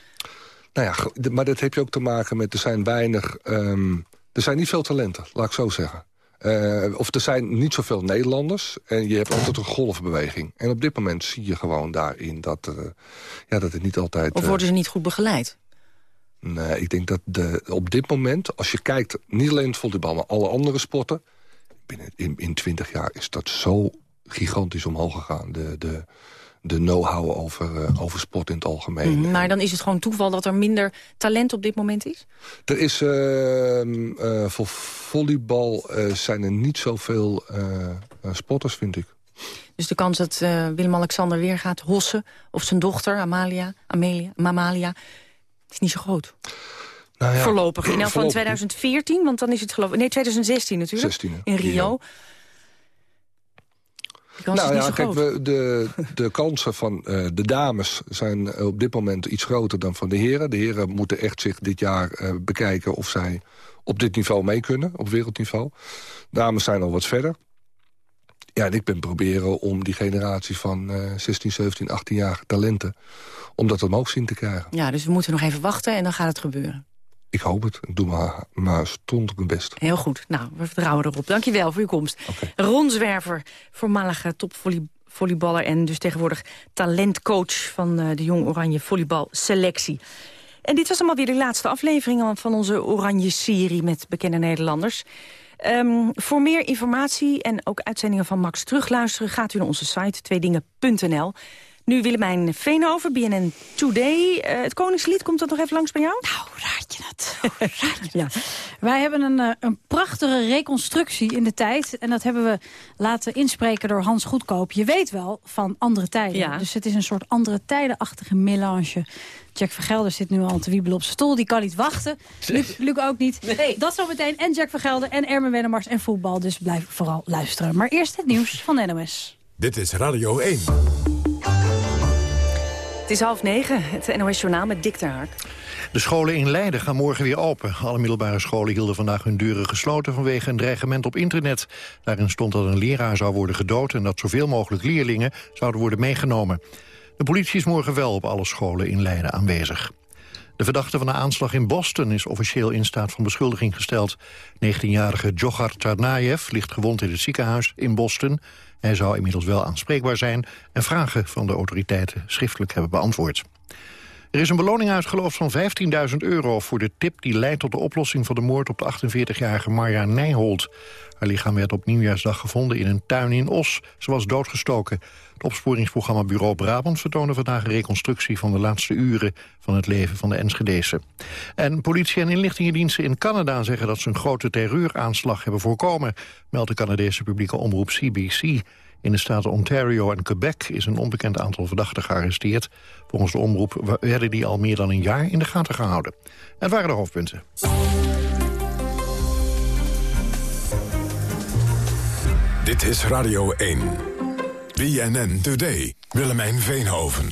Nou ja, maar dat heb je ook te maken met... er zijn weinig... Um, er zijn niet veel talenten, laat ik zo zeggen. Uh, of er zijn niet zoveel Nederlanders. En je hebt altijd een golfbeweging. En op dit moment zie je gewoon daarin dat, uh, ja, dat het niet altijd... Of worden ze niet goed begeleid? Nee, ik denk dat de, op dit moment, als je kijkt... niet alleen het volleybal, maar alle andere sporten... binnen in, in 20 jaar is dat zo gigantisch omhoog gegaan. De, de, de know-how over, uh, over sport in het algemeen. Mm, maar dan is het gewoon toeval dat er minder talent op dit moment is? Er is uh, uh, voor volleybal zijn er niet zoveel sporters, vind ik. Dus de kans dat Willem-Alexander weer gaat hossen... of zijn dochter, Amalia, Amelia, Mamalia is niet zo groot. Nou ja, voorlopig. In elk van 2014, want dan is het geloof ik... Nee, 2016 natuurlijk. 16, in Rio. Rio. Nou ja, kijk, we, de, de kansen van uh, de dames zijn op dit moment iets groter dan van de heren. De heren moeten echt zich dit jaar uh, bekijken of zij op dit niveau mee kunnen, op wereldniveau. Dames zijn al wat verder. Ja, en ik ben proberen om die generatie van uh, 16, 17, 18-jarige talenten... om dat omhoog zien te krijgen. Ja, dus we moeten nog even wachten en dan gaat het gebeuren. Ik hoop het. Ik doe maar, maar stond op mijn best. Heel goed. Nou, we vertrouwen erop. Dankjewel voor uw komst. Okay. Ron Zwerver, voormalige topvolleyballer... en dus tegenwoordig talentcoach van uh, de Jong Oranje volleybalselectie. En dit was allemaal weer de laatste aflevering van onze Oranje-serie met bekende Nederlanders. Ehm, voor meer informatie en ook uitzendingen van Max terugluisteren... gaat u naar onze site tweedingen.nl. Nu Willemijn Veenhoven, BNN Today. Uh, het Koningslied, komt dat nog even langs bij jou? Nou, raad je het. raad je ja. Wij hebben een, uh, een prachtige reconstructie in de tijd. En dat hebben we laten inspreken door Hans Goedkoop. Je weet wel van andere tijden. Ja. Dus het is een soort andere tijdenachtige melange. Jack Vergelder zit nu al te wiebelen op zijn stoel. Die kan niet wachten. Luc, Luc ook niet. Nee. Dat zometeen. En Jack Vergelder en Ermen Wennemars en voetbal. Dus blijf vooral luisteren. Maar eerst het nieuws van NOS. Dit is Radio 1. Het is half negen, het NOS Journaal met Dick Haak. De scholen in Leiden gaan morgen weer open. Alle middelbare scholen hielden vandaag hun deuren gesloten... vanwege een dreigement op internet. Daarin stond dat een leraar zou worden gedood... en dat zoveel mogelijk leerlingen zouden worden meegenomen. De politie is morgen wel op alle scholen in Leiden aanwezig. De verdachte van de aanslag in Boston is officieel in staat van beschuldiging gesteld. 19-jarige Djokhar Tsarnaev ligt gewond in het ziekenhuis in Boston. Hij zou inmiddels wel aanspreekbaar zijn... en vragen van de autoriteiten schriftelijk hebben beantwoord. Er is een beloning uitgeloofd van 15.000 euro voor de tip die leidt tot de oplossing van de moord op de 48-jarige Marja Nijholt. Haar lichaam werd op nieuwjaarsdag gevonden in een tuin in Os. Ze was doodgestoken. Het opsporingsprogramma Bureau Brabant vertoonde vandaag een reconstructie van de laatste uren van het leven van de Enschedese. En politie en inlichtingendiensten in Canada zeggen dat ze een grote terreuraanslag hebben voorkomen, meldt de Canadese publieke omroep CBC. In de staten Ontario en Quebec is een onbekend aantal verdachten gearresteerd. Volgens de omroep werden die al meer dan een jaar in de gaten gehouden. En het waren de hoofdpunten. Dit is Radio 1. BNN Today. Willemijn Veenhoven.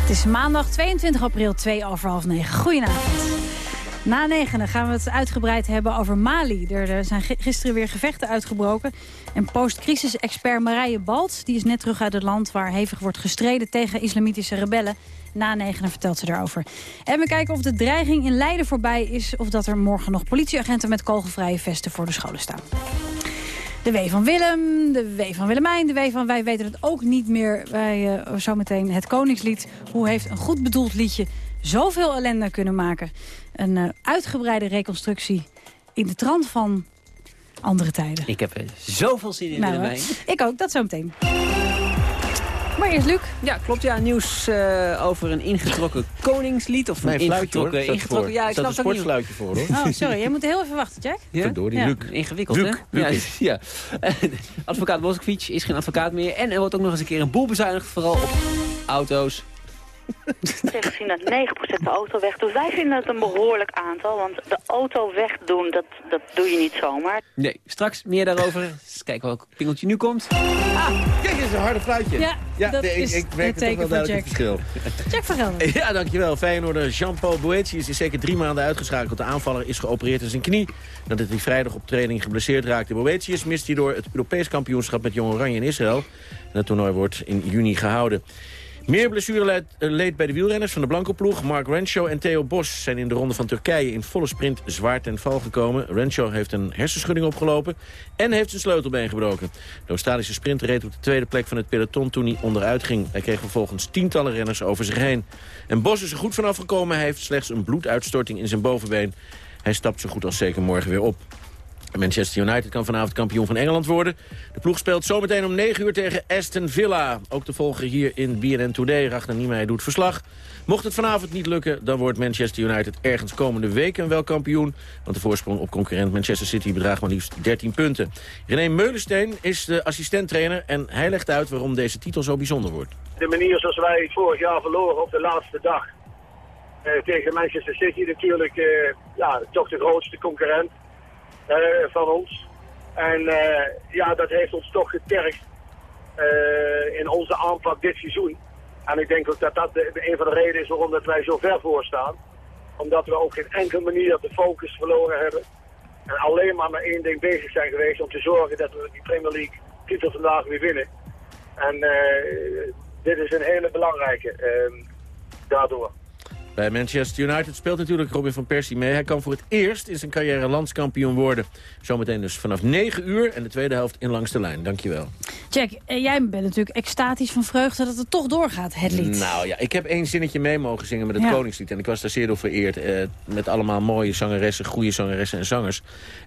Het is maandag 22 april, 2 over half 9. Goedenavond. Na negenen gaan we het uitgebreid hebben over Mali. Er zijn gisteren weer gevechten uitgebroken. En post-crisis-expert Marije Balt die is net terug uit het land... waar hevig wordt gestreden tegen islamitische rebellen. Na negenen vertelt ze daarover. En we kijken of de dreiging in Leiden voorbij is... of dat er morgen nog politieagenten met kogelvrije vesten voor de scholen staan. De W van Willem, de W van Willemijn, de W van wij weten het ook niet meer. Wij uh, zometeen het Koningslied. Hoe heeft een goed bedoeld liedje zoveel ellende kunnen maken? Een uh, uitgebreide reconstructie in de trant van andere tijden. Ik heb er zoveel zin in, nou, Willemijn. Ik ook, dat zometeen. Maar eerst Luc. Ja, klopt. Ja, nieuws uh, over een ingetrokken koningslied. Of een ingetrokken... Hoor. ingetrokken ja, ik snap een sportfluitje voor, hoor. Oh, sorry. Jij moet heel even wachten, Jack. Ja? Door die Luc. Ingewikkeld, Luc. hè? ja, ja. advocaat Moskvich is geen advocaat meer. En er wordt ook nog eens een keer een boel bezuinigd. Vooral op auto's, Ze zien dat 9% de auto wegdoet. Wij vinden het een behoorlijk aantal, want de auto wegdoen, dat, dat doe je niet zomaar. Nee, straks meer daarover. Eens kijken welk pingeltje nu komt. Ah, kijk eens, een harde fluitje. Ja, ja dat nee, is ik, ik merk toch wel duidelijk het verschil. Jack van Gelder. Ja, dankjewel. Feyenoorder Jean-Paul Boetius is zeker drie maanden uitgeschakeld. De aanvaller is geopereerd in zijn knie. Nadat hij vrijdag op training geblesseerd raakte. Boetius mist hierdoor het Europees kampioenschap met Jong Oranje in Israël. En het toernooi wordt in juni gehouden. Meer blessure leed bij de wielrenners van de Blanco-ploeg. Mark Renshaw en Theo Bos zijn in de ronde van Turkije in volle sprint zwaar ten val gekomen. Renshaw heeft een hersenschudding opgelopen en heeft zijn sleutelbeen gebroken. De Australische sprinter reed op de tweede plek van het peloton toen hij onderuit ging. Hij kreeg vervolgens tientallen renners over zich heen. En Bos is er goed vanaf gekomen. Hij heeft slechts een bloeduitstorting in zijn bovenbeen. Hij stapt zo goed als zeker morgen weer op. Manchester United kan vanavond kampioen van Engeland worden. De ploeg speelt zometeen om 9 uur tegen Aston Villa. Ook te volgen hier in BNN Today. Ragnar Niemeyer doet verslag. Mocht het vanavond niet lukken, dan wordt Manchester United ergens komende weken wel kampioen. Want de voorsprong op concurrent Manchester City bedraagt maar liefst 13 punten. René Meulensteen is de assistenttrainer en hij legt uit waarom deze titel zo bijzonder wordt. De manier zoals wij vorig jaar verloren op de laatste dag uh, tegen Manchester City natuurlijk uh, ja, toch de grootste concurrent. Uh, van ons. En uh, ja, dat heeft ons toch getergd uh, in onze aanpak dit seizoen. En ik denk ook dat dat de, een van de redenen is waarom dat wij zo ver voor staan. Omdat we ook geen enkele manier de focus verloren hebben. En alleen maar met één ding bezig zijn geweest om te zorgen dat we die Premier League titel vandaag weer winnen. En dit is een hele belangrijke daardoor. Bij Manchester United speelt natuurlijk Robin van Persie mee. Hij kan voor het eerst in zijn carrière landskampioen worden. Zometeen dus vanaf 9 uur en de tweede helft in langs de lijn. Dankjewel. Jack, eh, jij bent natuurlijk extatisch van vreugde dat het toch doorgaat, het lied. Nou ja, ik heb één zinnetje mee mogen zingen met het Ja. Koningslied. En ik was daar zeer door vereerd. eh, met allemaal mooie zangeressen, goede zangeressen en zangers.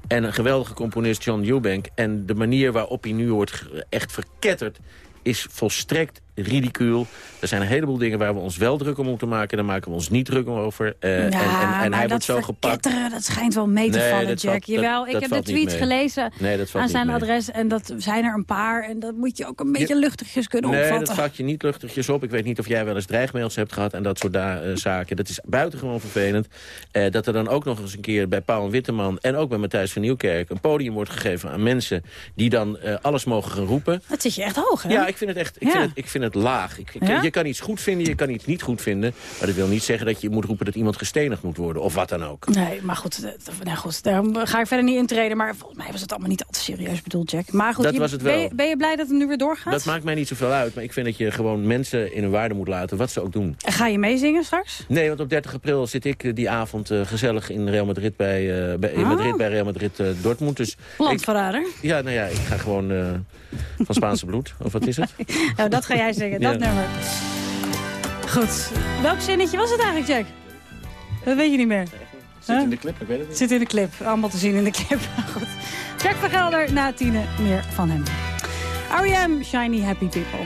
En een geweldige componist, John Eubank. En de manier waarop hij nu wordt echt verketterd is volstrekt ridicuul. Er zijn een heleboel dingen waar we ons wel druk om moeten maken. Daar maken we ons niet druk om over. Eh, ja, en en, en hij wordt zo gepakt. dat schijnt wel mee te Nee, vallen, Jack. valt- dat- Jawel, ik dat heb de tweets gelezen Nee, dat aan zijn adres. En dat zijn er een paar. En dat moet je ook een beetje luchtigjes kunnen Nee, opvatten. dat vat je niet luchtigjes op. Ik weet niet of jij wel eens dreigmails hebt gehad en dat soort eh, zaken. Dat is buitengewoon vervelend. Eh, dat er dan ook nog eens een keer bij Paul Witteman... en ook bij Matthijs van Nieuwkerk een podium wordt gegeven aan mensen... die dan alles mogen gaan roepen. Dat zit je echt hoog, hè? Ja, ik vind het echt ik Ja. vind het, ik vind het laag. Ik, ik- Ja? Je kan iets goed vinden, je kan iets niet goed vinden. Maar dat wil niet zeggen dat je moet roepen dat iemand gestenigd moet worden. Of wat dan ook. Nee, maar goed, eh, nou goed, daar ga ik verder niet in treden. Maar volgens mij was het allemaal niet al te serieus bedoeld, Jack. Maar goed, Dat je- was het Ben, wel. je, ben je blij dat het nu weer doorgaat? Dat maakt mij niet zoveel uit. Maar ik vind dat je gewoon mensen in hun waarde moet laten. Wat ze ook doen. En Ga je meezingen straks? Nee, want op 30 april zit ik eh, die avond eh, gezellig in Real Madrid bij, eh, bij, in Ah. Madrid bij Real Madrid Dortmund. Dus ik, Landverrader. ja, nou ja, ik ga gewoon van Spaanse bloed. Of wat is het? Nou, dat ga jij zingen, dat Ja. nummer. Goed. Welk zinnetje was het eigenlijk, Jack? Dat weet je niet meer. Zit in de clip, ik weet het niet. Zit in de clip. Allemaal te zien in de clip. Goed. Jack van Gelder, na tienen meer van hem. R.E.M. Shiny Happy People.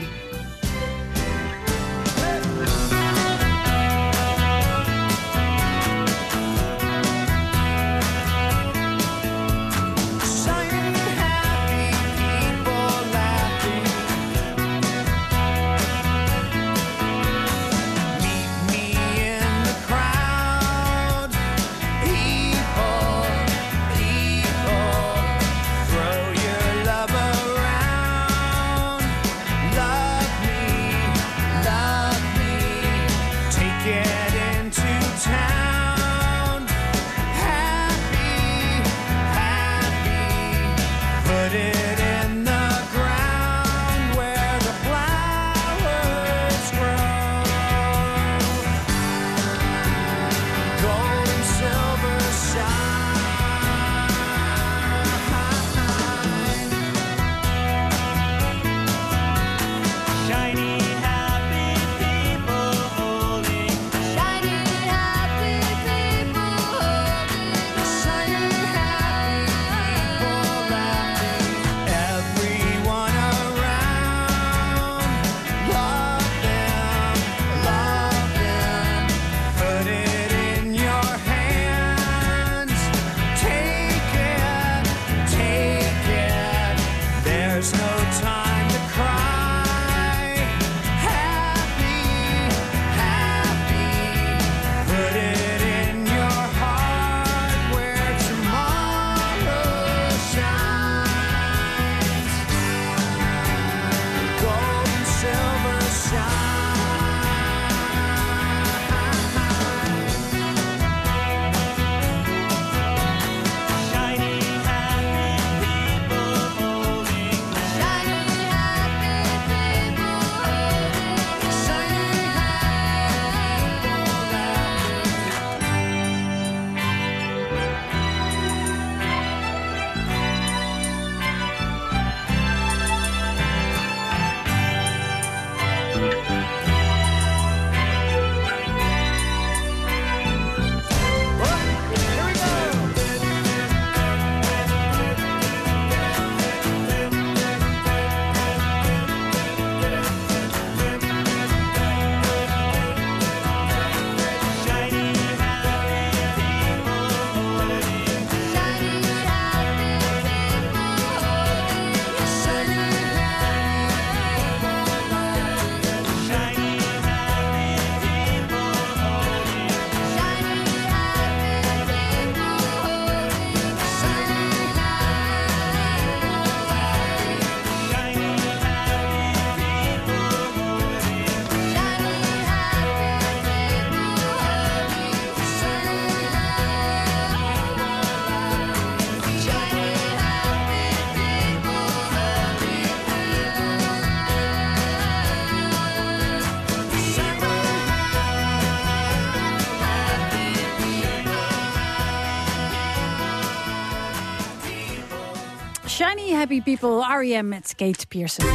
Happy People, R.E.M. met Kate Pearson.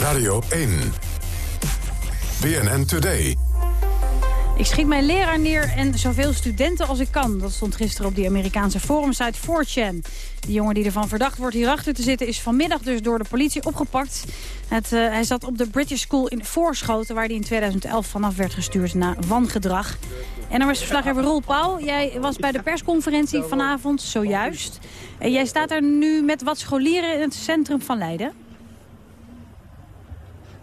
Radio 1. BNN Today. Ik schiet mijn leraar neer en zoveel studenten als ik kan. Dat stond gisteren op die Amerikaanse forumsite 4chan. Die jongen die ervan verdacht wordt hierachter te zitten... is vanmiddag dus door de politie opgepakt. Het, eh, hij zat op de British School in Voorschoten... waar hij in 2011 vanaf werd gestuurd na wangedrag. En dan was verslaggever Roel Pauw. Jij was bij de persconferentie vanavond, zojuist. En jij staat er nu met wat scholieren in het centrum van Leiden.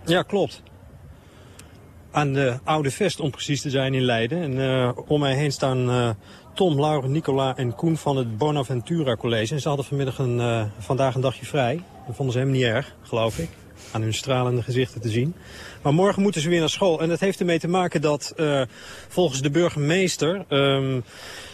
Ja, klopt. Aan de Oude Vest, om precies te zijn, in Leiden. En eh, om mij heen staan eh, Tom, Laura, Nicola en Koen van het Bonaventura College. En ze hadden vanmiddag een, eh, vandaag een dagje vrij. Dat vonden ze hem niet erg, geloof ik. Aan hun stralende gezichten te zien. Maar morgen moeten ze weer naar school. En dat heeft ermee te maken dat volgens de burgemeester... Um,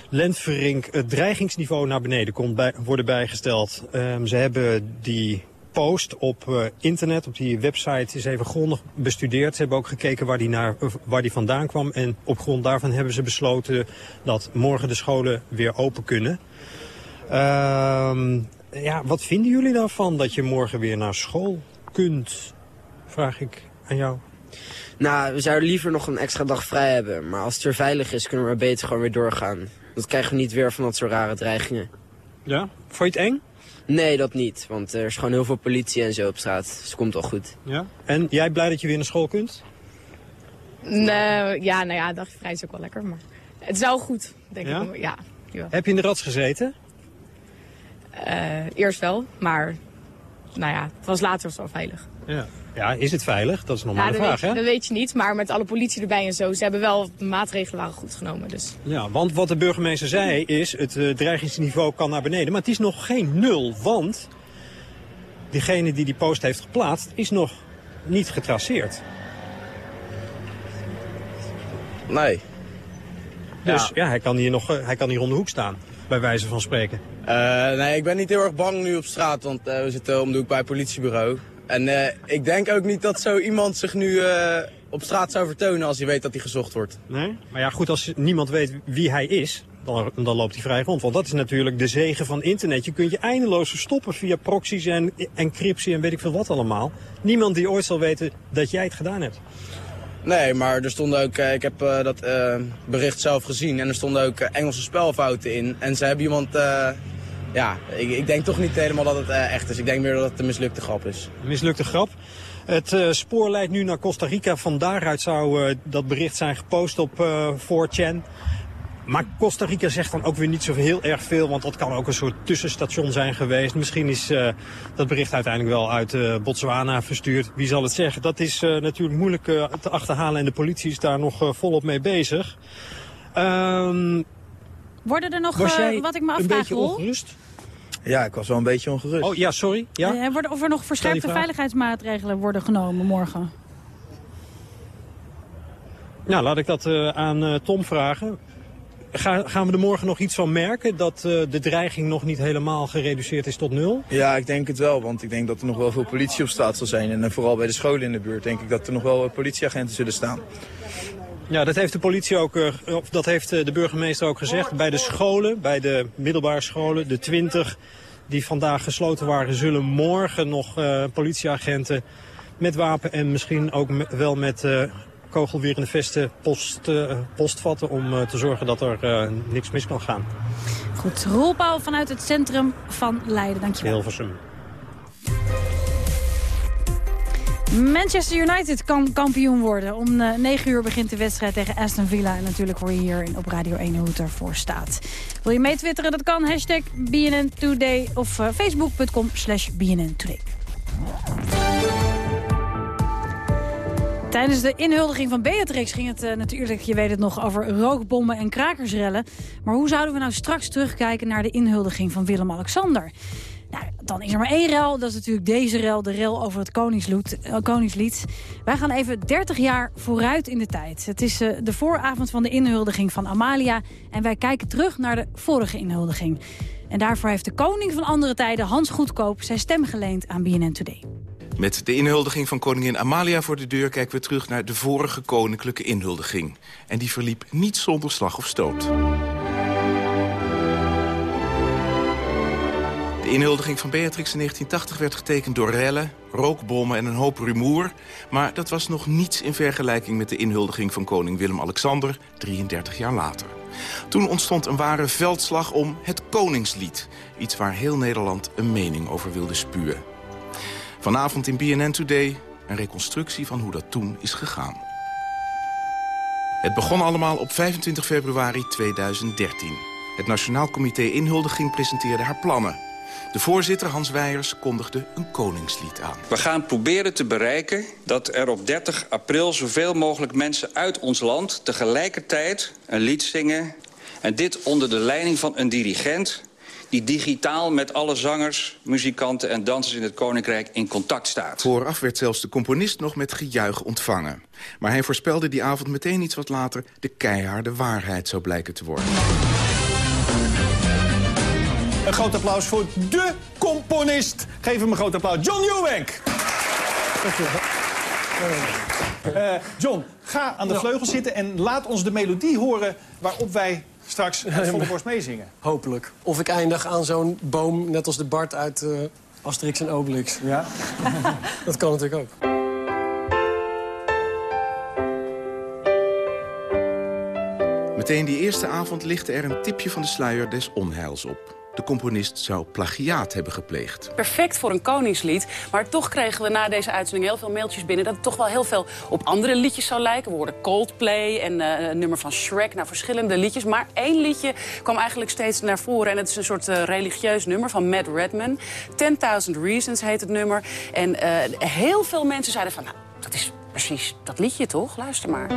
Lentverink het dreigingsniveau naar beneden komt bij, worden bijgesteld. Um, ze hebben die post op uh, internet, op die website, is even grondig bestudeerd. Ze hebben ook gekeken waar die, naar, waar die vandaan kwam. En op grond daarvan hebben ze besloten dat morgen de scholen weer open kunnen. Uh, ja, wat vinden jullie daarvan dat je morgen weer naar school kunt? Vraag ik aan jou. Nou, we zouden liever nog een extra dag vrij hebben. Maar als het weer veilig is, kunnen we maar beter gewoon weer doorgaan. Dat krijgen we niet weer van dat soort rare dreigingen. Ja? Vond je het eng? Nee, dat niet. Want er is gewoon heel veel politie en zo op straat. Dus het komt wel goed. Ja? En jij blij dat je weer naar school kunt? Nee, ja, nou ja, dagje vrij is ook wel lekker. Maar het is wel goed, denk Ja? ik. Ja, ja. Heb je in de rats gezeten? Eh, eerst wel, maar nou ja, het was later wel veilig. Ja. Ja, is het veilig? Dat is nog maar Ja, de dat, vraag, weet, hè? dat weet je niet, maar met alle politie erbij en zo. Ze hebben wel, de maatregelen waren goed genomen. Dus. Ja, want wat de burgemeester zei is, het eh, dreigingsniveau kan naar beneden. Maar het is nog geen nul, want diegene die die post heeft geplaatst is nog niet getraceerd. Nee. Dus ja, hij, kan hier nog, eh, hij kan hier om de hoek staan, bij wijze van spreken. Eh, nee, ik ben niet heel erg bang nu op straat, want eh, we zitten om de hoek bij het politiebureau. En eh, ik denk ook niet dat zo iemand zich nu eh, op straat zou vertonen als hij weet dat hij gezocht wordt. Nee? Maar ja, goed, als niemand weet wie hij is, dan, dan loopt hij vrij rond. Want dat is natuurlijk de zegen van internet. Je kunt je eindeloos verstoppen via proxies en encryptie en weet ik veel wat allemaal. Niemand die ooit zal weten dat jij het gedaan hebt. Nee, maar er stonden ook, eh, ik heb dat bericht zelf gezien en er stonden ook Engelse spelfouten in. En ze hebben iemand, ja, ik, ik denk toch niet helemaal dat het eh, echt is. Ik denk meer dat het een mislukte grap is. Een mislukte grap. Het eh, spoor leidt nu naar Costa Rica. Van daaruit zou eh, dat bericht zijn gepost op eh 4chan. Maar Costa Rica zegt dan ook weer niet zo heel erg veel, want dat kan ook een soort tussenstation zijn geweest. Misschien is eh, dat bericht uiteindelijk wel uit eh, Botswana verstuurd. Wie zal het zeggen? Dat is eh, natuurlijk moeilijk eh, te achterhalen en de politie is daar nog eh, volop mee bezig. Ehm, Worden er nog, eh, jij wat ik me een afvraag, beetje Roel? ongerust? Ja, ik was wel een beetje ongerust. Oh ja, sorry. Ja? Eh, worden, of er nog verscherpte veiligheidsmaatregelen worden genomen morgen? Nou, laat ik dat eh, aan eh, Tom vragen. Ga, gaan we er morgen nog iets van merken? Dat eh, de dreiging nog niet helemaal gereduceerd is tot nul? Ja, ik denk het wel, want ik denk dat er nog wel veel politie op straat zal zijn. En vooral bij de scholen in de buurt denk ik dat er nog wel politieagenten zullen staan. Ja, dat heeft de politie ook, eh, of dat heeft eh, de burgemeester ook gezegd. Bij de scholen, bij de middelbare scholen, de 20 die vandaag gesloten waren, zullen morgen nog eh, politieagenten met wapen en misschien ook me- wel met eh kogelwerende vesten post, postvatten om te zorgen dat er niks mis kan gaan. Goed, Roel Pauw vanuit het centrum van Leiden. Dankjewel. Hilversum. Manchester United kan kampioen worden. Om eh, 9 uur begint de wedstrijd tegen Aston Villa. En natuurlijk hoor je hier op Radio 1 hoe het ervoor staat. Wil je meetwitteren? Dat kan. Hashtag BNN Today of eh, facebook.com slash BNN. Tijdens de inhuldiging van Beatrix ging het eh, natuurlijk, je weet het nog, over rookbommen en krakersrellen. Maar hoe zouden we nou straks terugkijken naar de inhuldiging van Willem-Alexander? Nou, dan is er maar één rel, dat is natuurlijk deze rel, de rel over het Koningslied. eh, Koningslied. Wij gaan even 30 jaar vooruit in de tijd. Het is eh, de vooravond van de inhuldiging van Amalia en wij kijken terug naar de vorige inhuldiging. En daarvoor heeft de koning van andere tijden, Hans Goedkoop, zijn stem geleend aan BNN Today. Met de inhuldiging van koningin Amalia voor de deur... kijken we terug naar de vorige koninklijke inhuldiging. En die verliep niet zonder slag of stoot. De inhuldiging van Beatrix in 1980 werd getekend door rellen, rookbommen en een hoop rumoer. Maar dat was nog niets in vergelijking met de inhuldiging van koning Willem-Alexander 33 jaar later. Toen ontstond een ware veldslag om het Koningslied. Iets waar heel Nederland een mening over wilde spuwen. Vanavond in BNN Today een reconstructie van hoe dat toen is gegaan. Het begon allemaal op 25 februari 2013. Het Nationaal Comité Inhuldiging presenteerde haar plannen. De voorzitter Hans Weijers kondigde een koningslied aan. We gaan proberen te bereiken dat er op 30 april zoveel mogelijk mensen uit ons land tegelijkertijd een lied zingen. En dit onder de leiding van een dirigent die digitaal met alle zangers, muzikanten en dansers in het Koninkrijk in contact staat. Vooraf werd zelfs de componist nog met gejuich ontvangen. Maar hij voorspelde die avond meteen iets wat later de keiharde waarheid zou blijken te worden. Een groot applaus voor de componist. Geef hem een groot applaus. John Newbank. Eh, John, ga aan de vleugel zitten en laat ons de melodie horen... waarop wij straks het volle borst meezingen. Hopelijk. Of ik eindig aan zo'n boom, net als de Bart uit eh, Asterix en Obelix. Ja? dat kan natuurlijk ook. Meteen die eerste avond lichtte er een tipje van de sluier des onheils op. De componist zou plagiaat hebben gepleegd. Perfect voor een koningslied. Maar toch kregen we na deze uitzending heel veel mailtjes binnen... dat het toch wel heel veel op andere liedjes zou lijken. We hoorden Coldplay en eh, een nummer van Shrek. Nou, verschillende liedjes. Maar één liedje kwam eigenlijk steeds naar voren. En het is een soort eh, religieus nummer van Matt Redman. 10.000 Reasons heet het nummer. En eh, heel veel mensen zeiden van... Nou, dat is precies dat liedje, toch? Luister maar.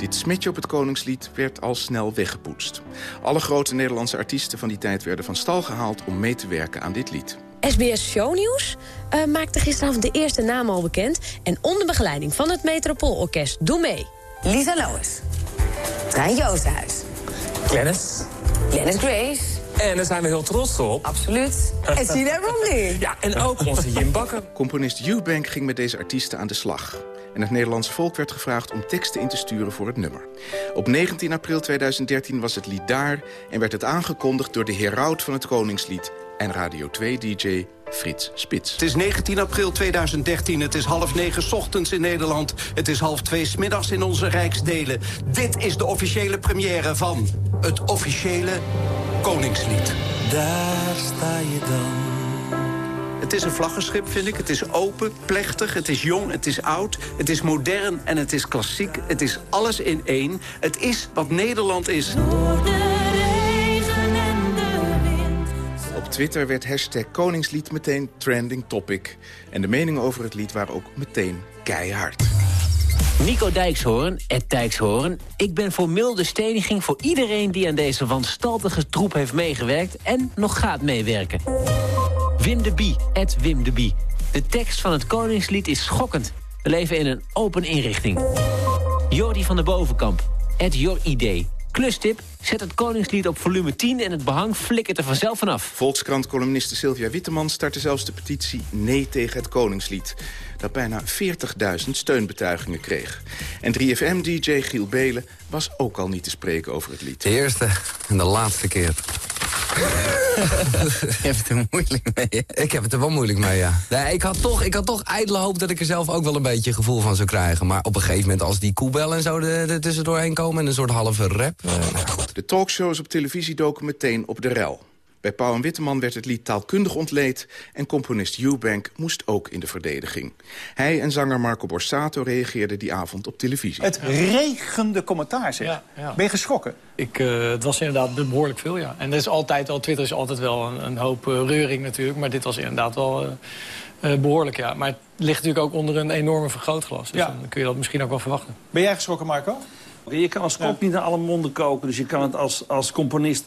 Dit smetje op het Koningslied werd al snel weggepoetst. Alle grote Nederlandse artiesten van die tijd werden van stal gehaald... om mee te werken aan dit lied. SBS Shownieuws uh, maakte gisteravond de eerste naam al bekend... en onder begeleiding van het Metropoolorkest Doe Mee. Lisa Lois. Trein Joostenhuis. Glennis. Glennis Grace. En daar zijn we heel trots op. Absoluut. En Sina Romney. Ja, en ook onze Jim Bakker. Componist Eubank ging met deze artiesten aan de slag. En het Nederlandse volk werd gevraagd om teksten in te sturen voor het nummer. Op 19 april 2013 was het lied daar en werd het aangekondigd door de heraut van het Koningslied en Radio 2-dj Frits Spits. Het is 19 april 2013, het is half negen 's ochtends in Nederland. Het is half twee 's middags in onze rijksdelen. Dit is de officiële première van het officiële Koningslied. Daar sta je dan. Het is een vlaggenschip, vind ik. Het is open, plechtig, het is jong, het is oud, het is modern en het is klassiek. Het is alles in één. Het is wat Nederland is. Op Twitter werd hashtag Koningslied meteen trending topic. En de meningen over het lied waren ook meteen keihard. Nico Dijkshoorn, Ed Dijkshoorn. Ik ben voor milde steniging voor iedereen die aan deze wanstaltige troep heeft meegewerkt... en nog gaat meewerken. Wim de Bie, Ed Wim de Bie. De tekst van het Koningslied is schokkend. We leven in een open inrichting. Jordi van de Bovenkamp, Ed Jor Idee. Klustip, zet het Koningslied op volume 10 en het behang flikkert er vanzelf vanaf. Volkskrant-columniste Sylvia Witteman startte zelfs de petitie Nee tegen het Koningslied. Dat bijna 40.000 steunbetuigingen kreeg. En 3FM-dj Giel Belen was ook al niet te spreken over het lied. De eerste en de laatste keer. Je hebt het er moeilijk mee. Ik heb het er wel moeilijk mee, ja. Nee, ik, had toch, ik had toch ijdele hoop dat ik er zelf ook wel een beetje gevoel van zou krijgen. Maar op een gegeven moment als die koebel en zo er, tussendoorheen komen... en een soort halve rap... eh, nou goed. De talkshows op televisie doken meteen op de rel. Bij Pauw en Witteman werd het lied taalkundig ontleed... en componist Eubank moest ook in de verdediging. Hij en zanger Marco Borsato reageerden die avond op televisie. Het regende commentaar, zeg. Ja, ja. Ben je geschrokken? Ik, eh, het was inderdaad behoorlijk veel, ja. En dat is altijd al, Twitter is altijd wel een, een hoop eh, reuring natuurlijk. Maar dit was inderdaad wel eh, eh, behoorlijk, ja. Maar het ligt natuurlijk ook onder een enorme vergrootglas. Dus Ja. dan kun je dat misschien ook wel verwachten. Ben jij geschrokken, Marco? Je kan als kop niet naar alle monden koken. Dus je kan het als, als componist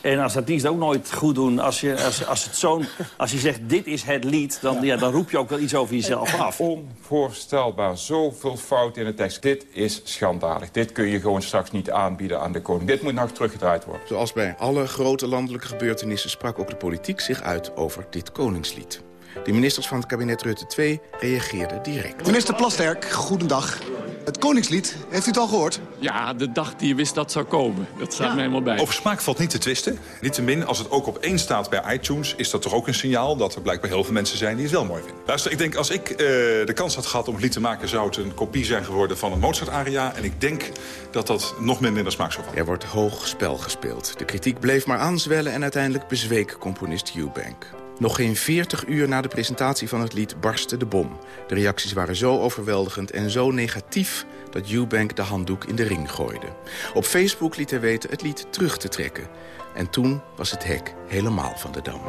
en als artiest ook nooit goed doen. Als je, als, als het zo'n, als je zegt, dit is het lied... Dan, ja. dan roep je ook wel iets over jezelf af. Onvoorstelbaar. Zoveel fout in de tekst. Dit is schandalig. Dit kun je gewoon straks niet aanbieden aan de koning. Dit moet nog teruggedraaid worden. Zoals bij alle grote landelijke gebeurtenissen... sprak ook de politiek zich uit over dit Koningslied. De ministers van het kabinet Rutte 2 reageerden direct. Minister Plasterk, goedendag. Het Koningslied, heeft u het al gehoord? Ja, de dag die je wist dat zou komen. Dat staat me helemaal bij. Over smaak valt niet te twisten. Niettemin, als het ook op één staat bij iTunes... is dat toch ook een signaal dat er blijkbaar heel veel mensen zijn die het wel mooi vinden. Luister, ik denk als ik eh, de kans had gehad om het lied te maken... zou het een kopie zijn geworden van een Mozart-aria. En ik denk dat dat nog minder in de smaak zou vallen. Er wordt hoog spel gespeeld. De kritiek bleef maar aanzwellen en uiteindelijk bezweek componist Eubank. Nog geen 40 uur na de presentatie van het lied barstte de bom. De reacties waren zo overweldigend en zo negatief dat Eubank de handdoek in de ring gooide. Op Facebook liet hij weten het lied terug te trekken. En toen was het hek helemaal van de dam.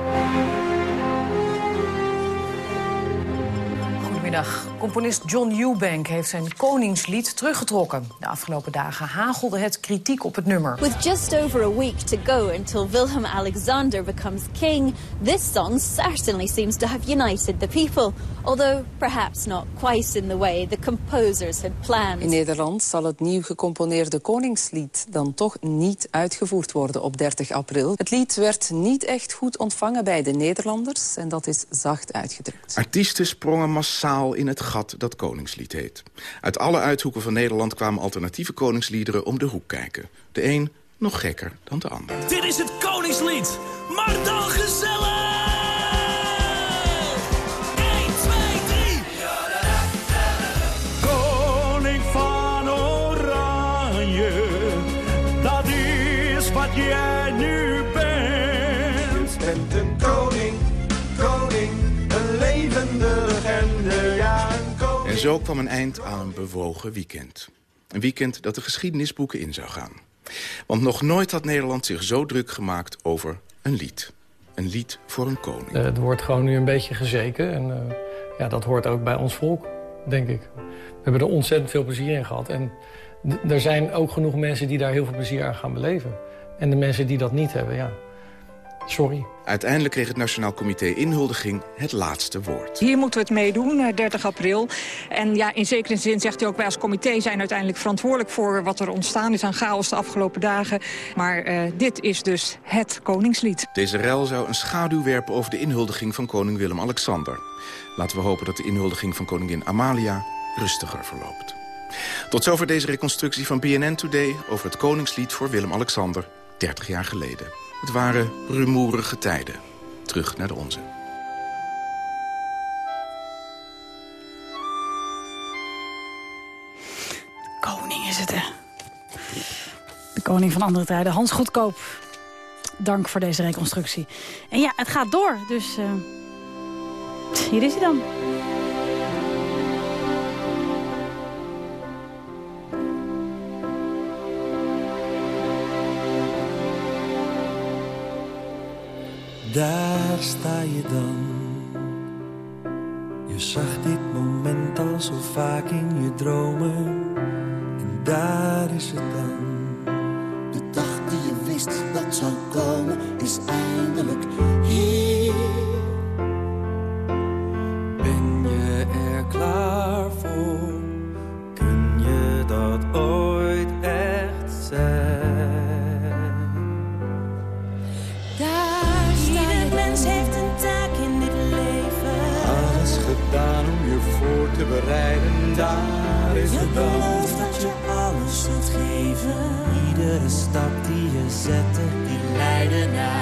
Goedemiddag. Componist John Eubank heeft zijn Koningslied teruggetrokken. De afgelopen dagen hagelde het kritiek op het nummer. With just over a week to go until Willem Alexander becomes king, this song certainly seems to have united the people. Although perhaps not quite in the way the composers had planned. In Nederland zal het nieuw gecomponeerde Koningslied dan toch niet uitgevoerd worden op 30 april. Het lied werd niet echt goed ontvangen bij de Nederlanders en dat is zacht uitgedrukt. Artiesten sprongen massaal in het gat dat Koningslied heet. Uit alle uithoeken van Nederland kwamen alternatieve koningsliederen om de hoek kijken. De een nog gekker dan de ander. Dit is het Koningslied, maar dan gezellig! Zo kwam een eind aan een bewogen weekend. Een weekend dat de geschiedenisboeken in zou gaan. Want nog nooit had Nederland zich zo druk gemaakt over een lied. Een lied voor een koning. Eh, er wordt gewoon nu een beetje gezeken. En eh, ja, dat hoort ook bij ons volk, denk ik. We hebben er ontzettend veel plezier in gehad. En er zijn ook genoeg mensen die daar heel veel plezier aan gaan beleven. En de mensen die dat niet hebben, ja, sorry. Uiteindelijk kreeg het Nationaal Comité Inhuldiging het laatste woord. Hier moeten we het mee doen, eh, 30 april. En ja, in zekere zin zegt hij ook, wij als comité zijn uiteindelijk verantwoordelijk voor wat er ontstaan is aan chaos de afgelopen dagen. Maar eh, dit is dus het Koningslied. Deze rel zou een schaduw werpen over de inhuldiging van koning Willem-Alexander. Laten we hopen dat de inhuldiging van koningin Amalia rustiger verloopt. Tot zover deze reconstructie van BNN Today over het koningslied voor Willem-Alexander 30 jaar geleden. Het waren rumoerige tijden. Terug naar de onze. Koning is het, hè? De koning van andere tijden, Hans Goedkoop. Dank voor deze reconstructie. En ja, het gaat door, dus... eh, hier is hij dan. Daar sta je dan. Je zag dit moment al zo vaak in je dromen. En daar is het dan. Bereiden, daar is het dan. belooft dat je alles zult geven. Iedere stap die je zette, die leidde naar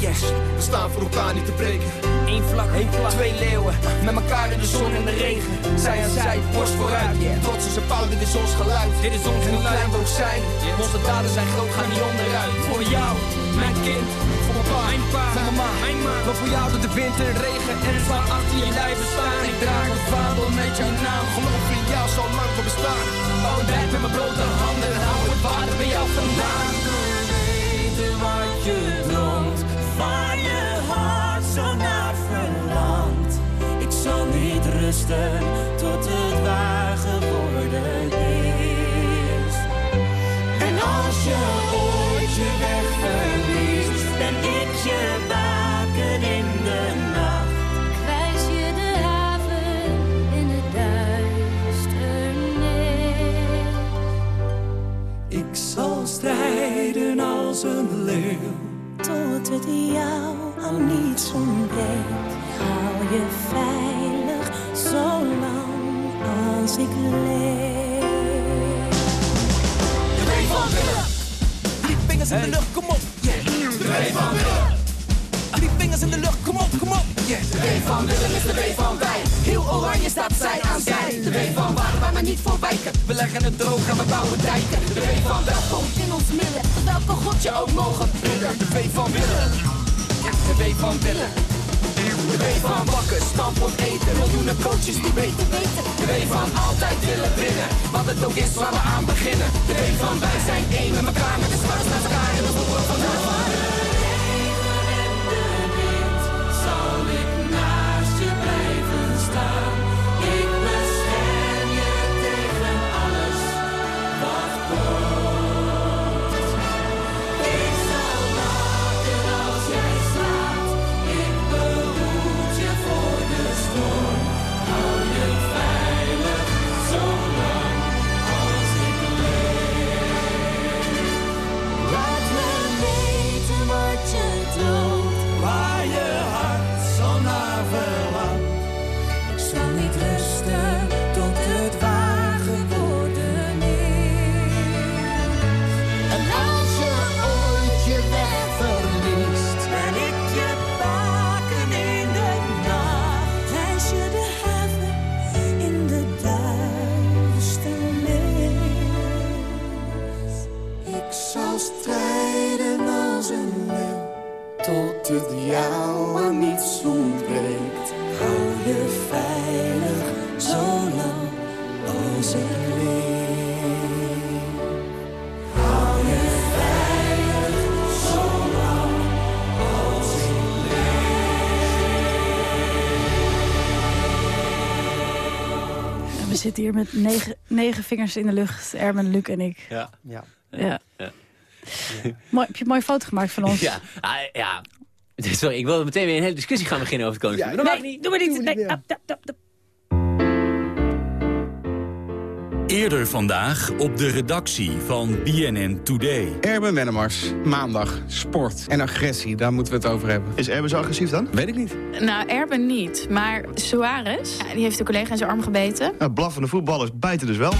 yes. We staan voor elkaar niet te breken. Eén vlak, twee leeuwen. Met elkaar in de zon en de regen. Zij aan zij, borst vooruit. Yeah. ze is een pauw, dit is ons geluid. Dit is ons in de klein we zijn. Onze daden zijn groot, gaan niet onderuit. Voor jou, mijn kind. Voor mijn pa, mijn pa. Voor mijn ma, mijn ma. Maar voor jou doet de wind en regen. En het achter je lijf staan. Ik draag een vader met jouw naam. Geloof in jou, zo lang voor bestaan. Bouw een met mijn blote handen. En hou het water bij jou vandaan. Weten wat je waar je hart zo naar verlangt. Ik zal niet rusten tot het waar geworden is. En als je ooit je weg verliest, ben ik je baken in de nacht. Wijs je de haven in de duisternis. Ik zal strijden als een leeuw. Tot het jou aan niets ontbreekt. Hou je veilig zolang als ik leef. De W van Willem. Drie vingers in de lucht, kom op. Yeah. De W van Willem. Drie vingers in de lucht, kom op, kom op. De W van Willem is de W van wij. Heel oranje staat zij aan zij. De W van waarde waar we niet voor wijken. We leggen het droog en we bouwen dijken. De W van welkom in ons midden. Welke god je ook mogen bidden. De W van Willem. Ja, de W van Willem. De W van bakken, stampen, eten. Miljoenen coaches die weten. De W van altijd willen winnen. Wat het ook is waar we aan beginnen. De W van wij zijn één met elkaar. Met de schouders naar elkaar en de voetbal van zitten hier met negen, negen vingers in de lucht, Ermen, Luc en ik. Ja. ja. Ja. Mooi, heb je een mooie foto gemaakt van ons? Ja, ah, ja. Sorry, ik wilde meteen weer een hele discussie gaan beginnen over het koningschap. nee, niet. doe maar niet. Nee, ah, Eerder vandaag op de redactie van BNN Today. Erben Wennemars, maandag, sport en agressie, daar moeten we het over hebben. Is Erben zo agressief dan? Weet ik niet. Nou, Erben niet. Maar Suarez, ja, die heeft de collega in zijn arm gebeten. Nou, blaffende voetballers bijten dus wel.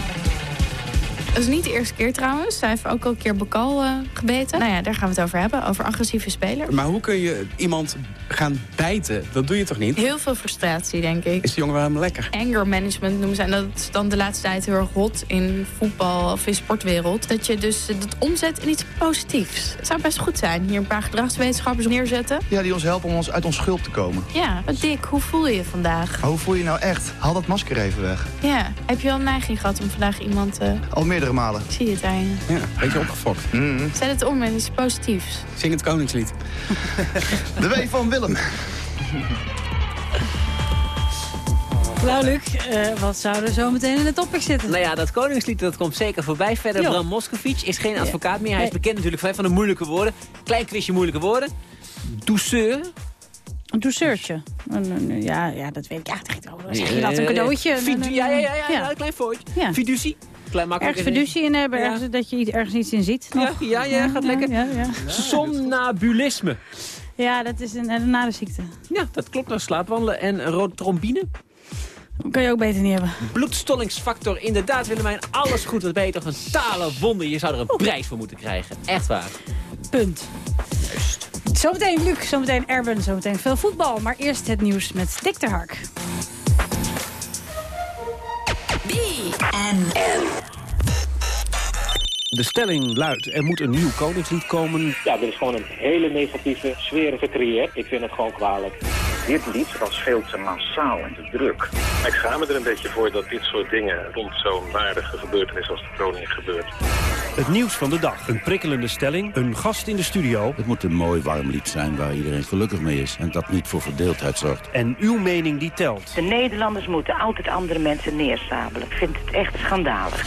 Dat is niet de eerste keer trouwens. Hij heeft ook al een keer Bokal uh, gebeten. Nou ja, daar gaan we het over hebben. Over agressieve spelers. Maar hoe kun je iemand gaan bijten? Dat doe je toch niet? Heel veel frustratie, denk ik. Is die jongen wel helemaal lekker? Anger management noemen ze. En dat is dan de laatste tijd heel erg hot in voetbal of in sportwereld. Dat je dus dat omzet in iets positiefs. Het zou best goed zijn. Hier een paar gedragswetenschappers neerzetten. Ja, die ons helpen om ons uit ons schulp te komen. Ja, wat dik. Hoe voel je je vandaag? Hoe voel je je nou echt? Haal dat masker even weg. Ja. Heb je al een neiging gehad om vandaag iemand... Uh... Al meerdere malen. Ik zie het je. Ja, beetje opgefokt. Mm -hmm. Zet het om met iets positiefs. Zing het koningslied. De W van Willem. Nou, Luc, uh, wat zou er zo meteen in de topic zitten? Nou ja, dat koningslied dat komt zeker voorbij. Verder, jo. Bram Moskovic is geen advocaat meer. Hij is bekend natuurlijk van, van de moeilijke woorden. Klein quizje moeilijke woorden. Douceur. Een douceurtje. Ja, ja, dat weet ik eigenlijk niet. Zeg je dat, een cadeautje? Fidu ja, ja, ja, ja, ja, een klein voortje. Ja. Fiducie. Klein Ergens fiducie in hebben, ja. ergens, dat je ergens iets in ziet. Ja, ja, ja, gaat lekker. Ja, ja. Somnabulisme. Ja, dat is een, een nadeziekte. Ja, dat klopt. Nou, slaapwandelen en roodtrombine. kan je ook beter niet hebben. Bloedstollingsfactor, inderdaad Willemijn. Alles goed, wat ben je toch een talen wonder. Je zou er een prijs voor moeten krijgen. Echt waar. Punt. Juist. Zometeen Luc, zometeen Erben, zometeen veel voetbal. Maar eerst het nieuws met Dick Hark. BNN. De stelling luidt, er moet een nieuw koningslied komen. Ja, er is gewoon een hele negatieve sfeer gecreëerd. Ik vind het gewoon kwalijk. Dit lied was veel te massaal en te druk. Ik ga me er een beetje voor dat dit soort dingen rond zo'n waardige gebeurtenis als de koning gebeurt. Het nieuws van de dag. Een prikkelende stelling. Een gast in de studio. Het moet een mooi warm lied zijn waar iedereen gelukkig mee is. En dat niet voor verdeeldheid zorgt. En uw mening die telt. De Nederlanders moeten altijd andere mensen neersabelen. Ik vind het echt schandalig.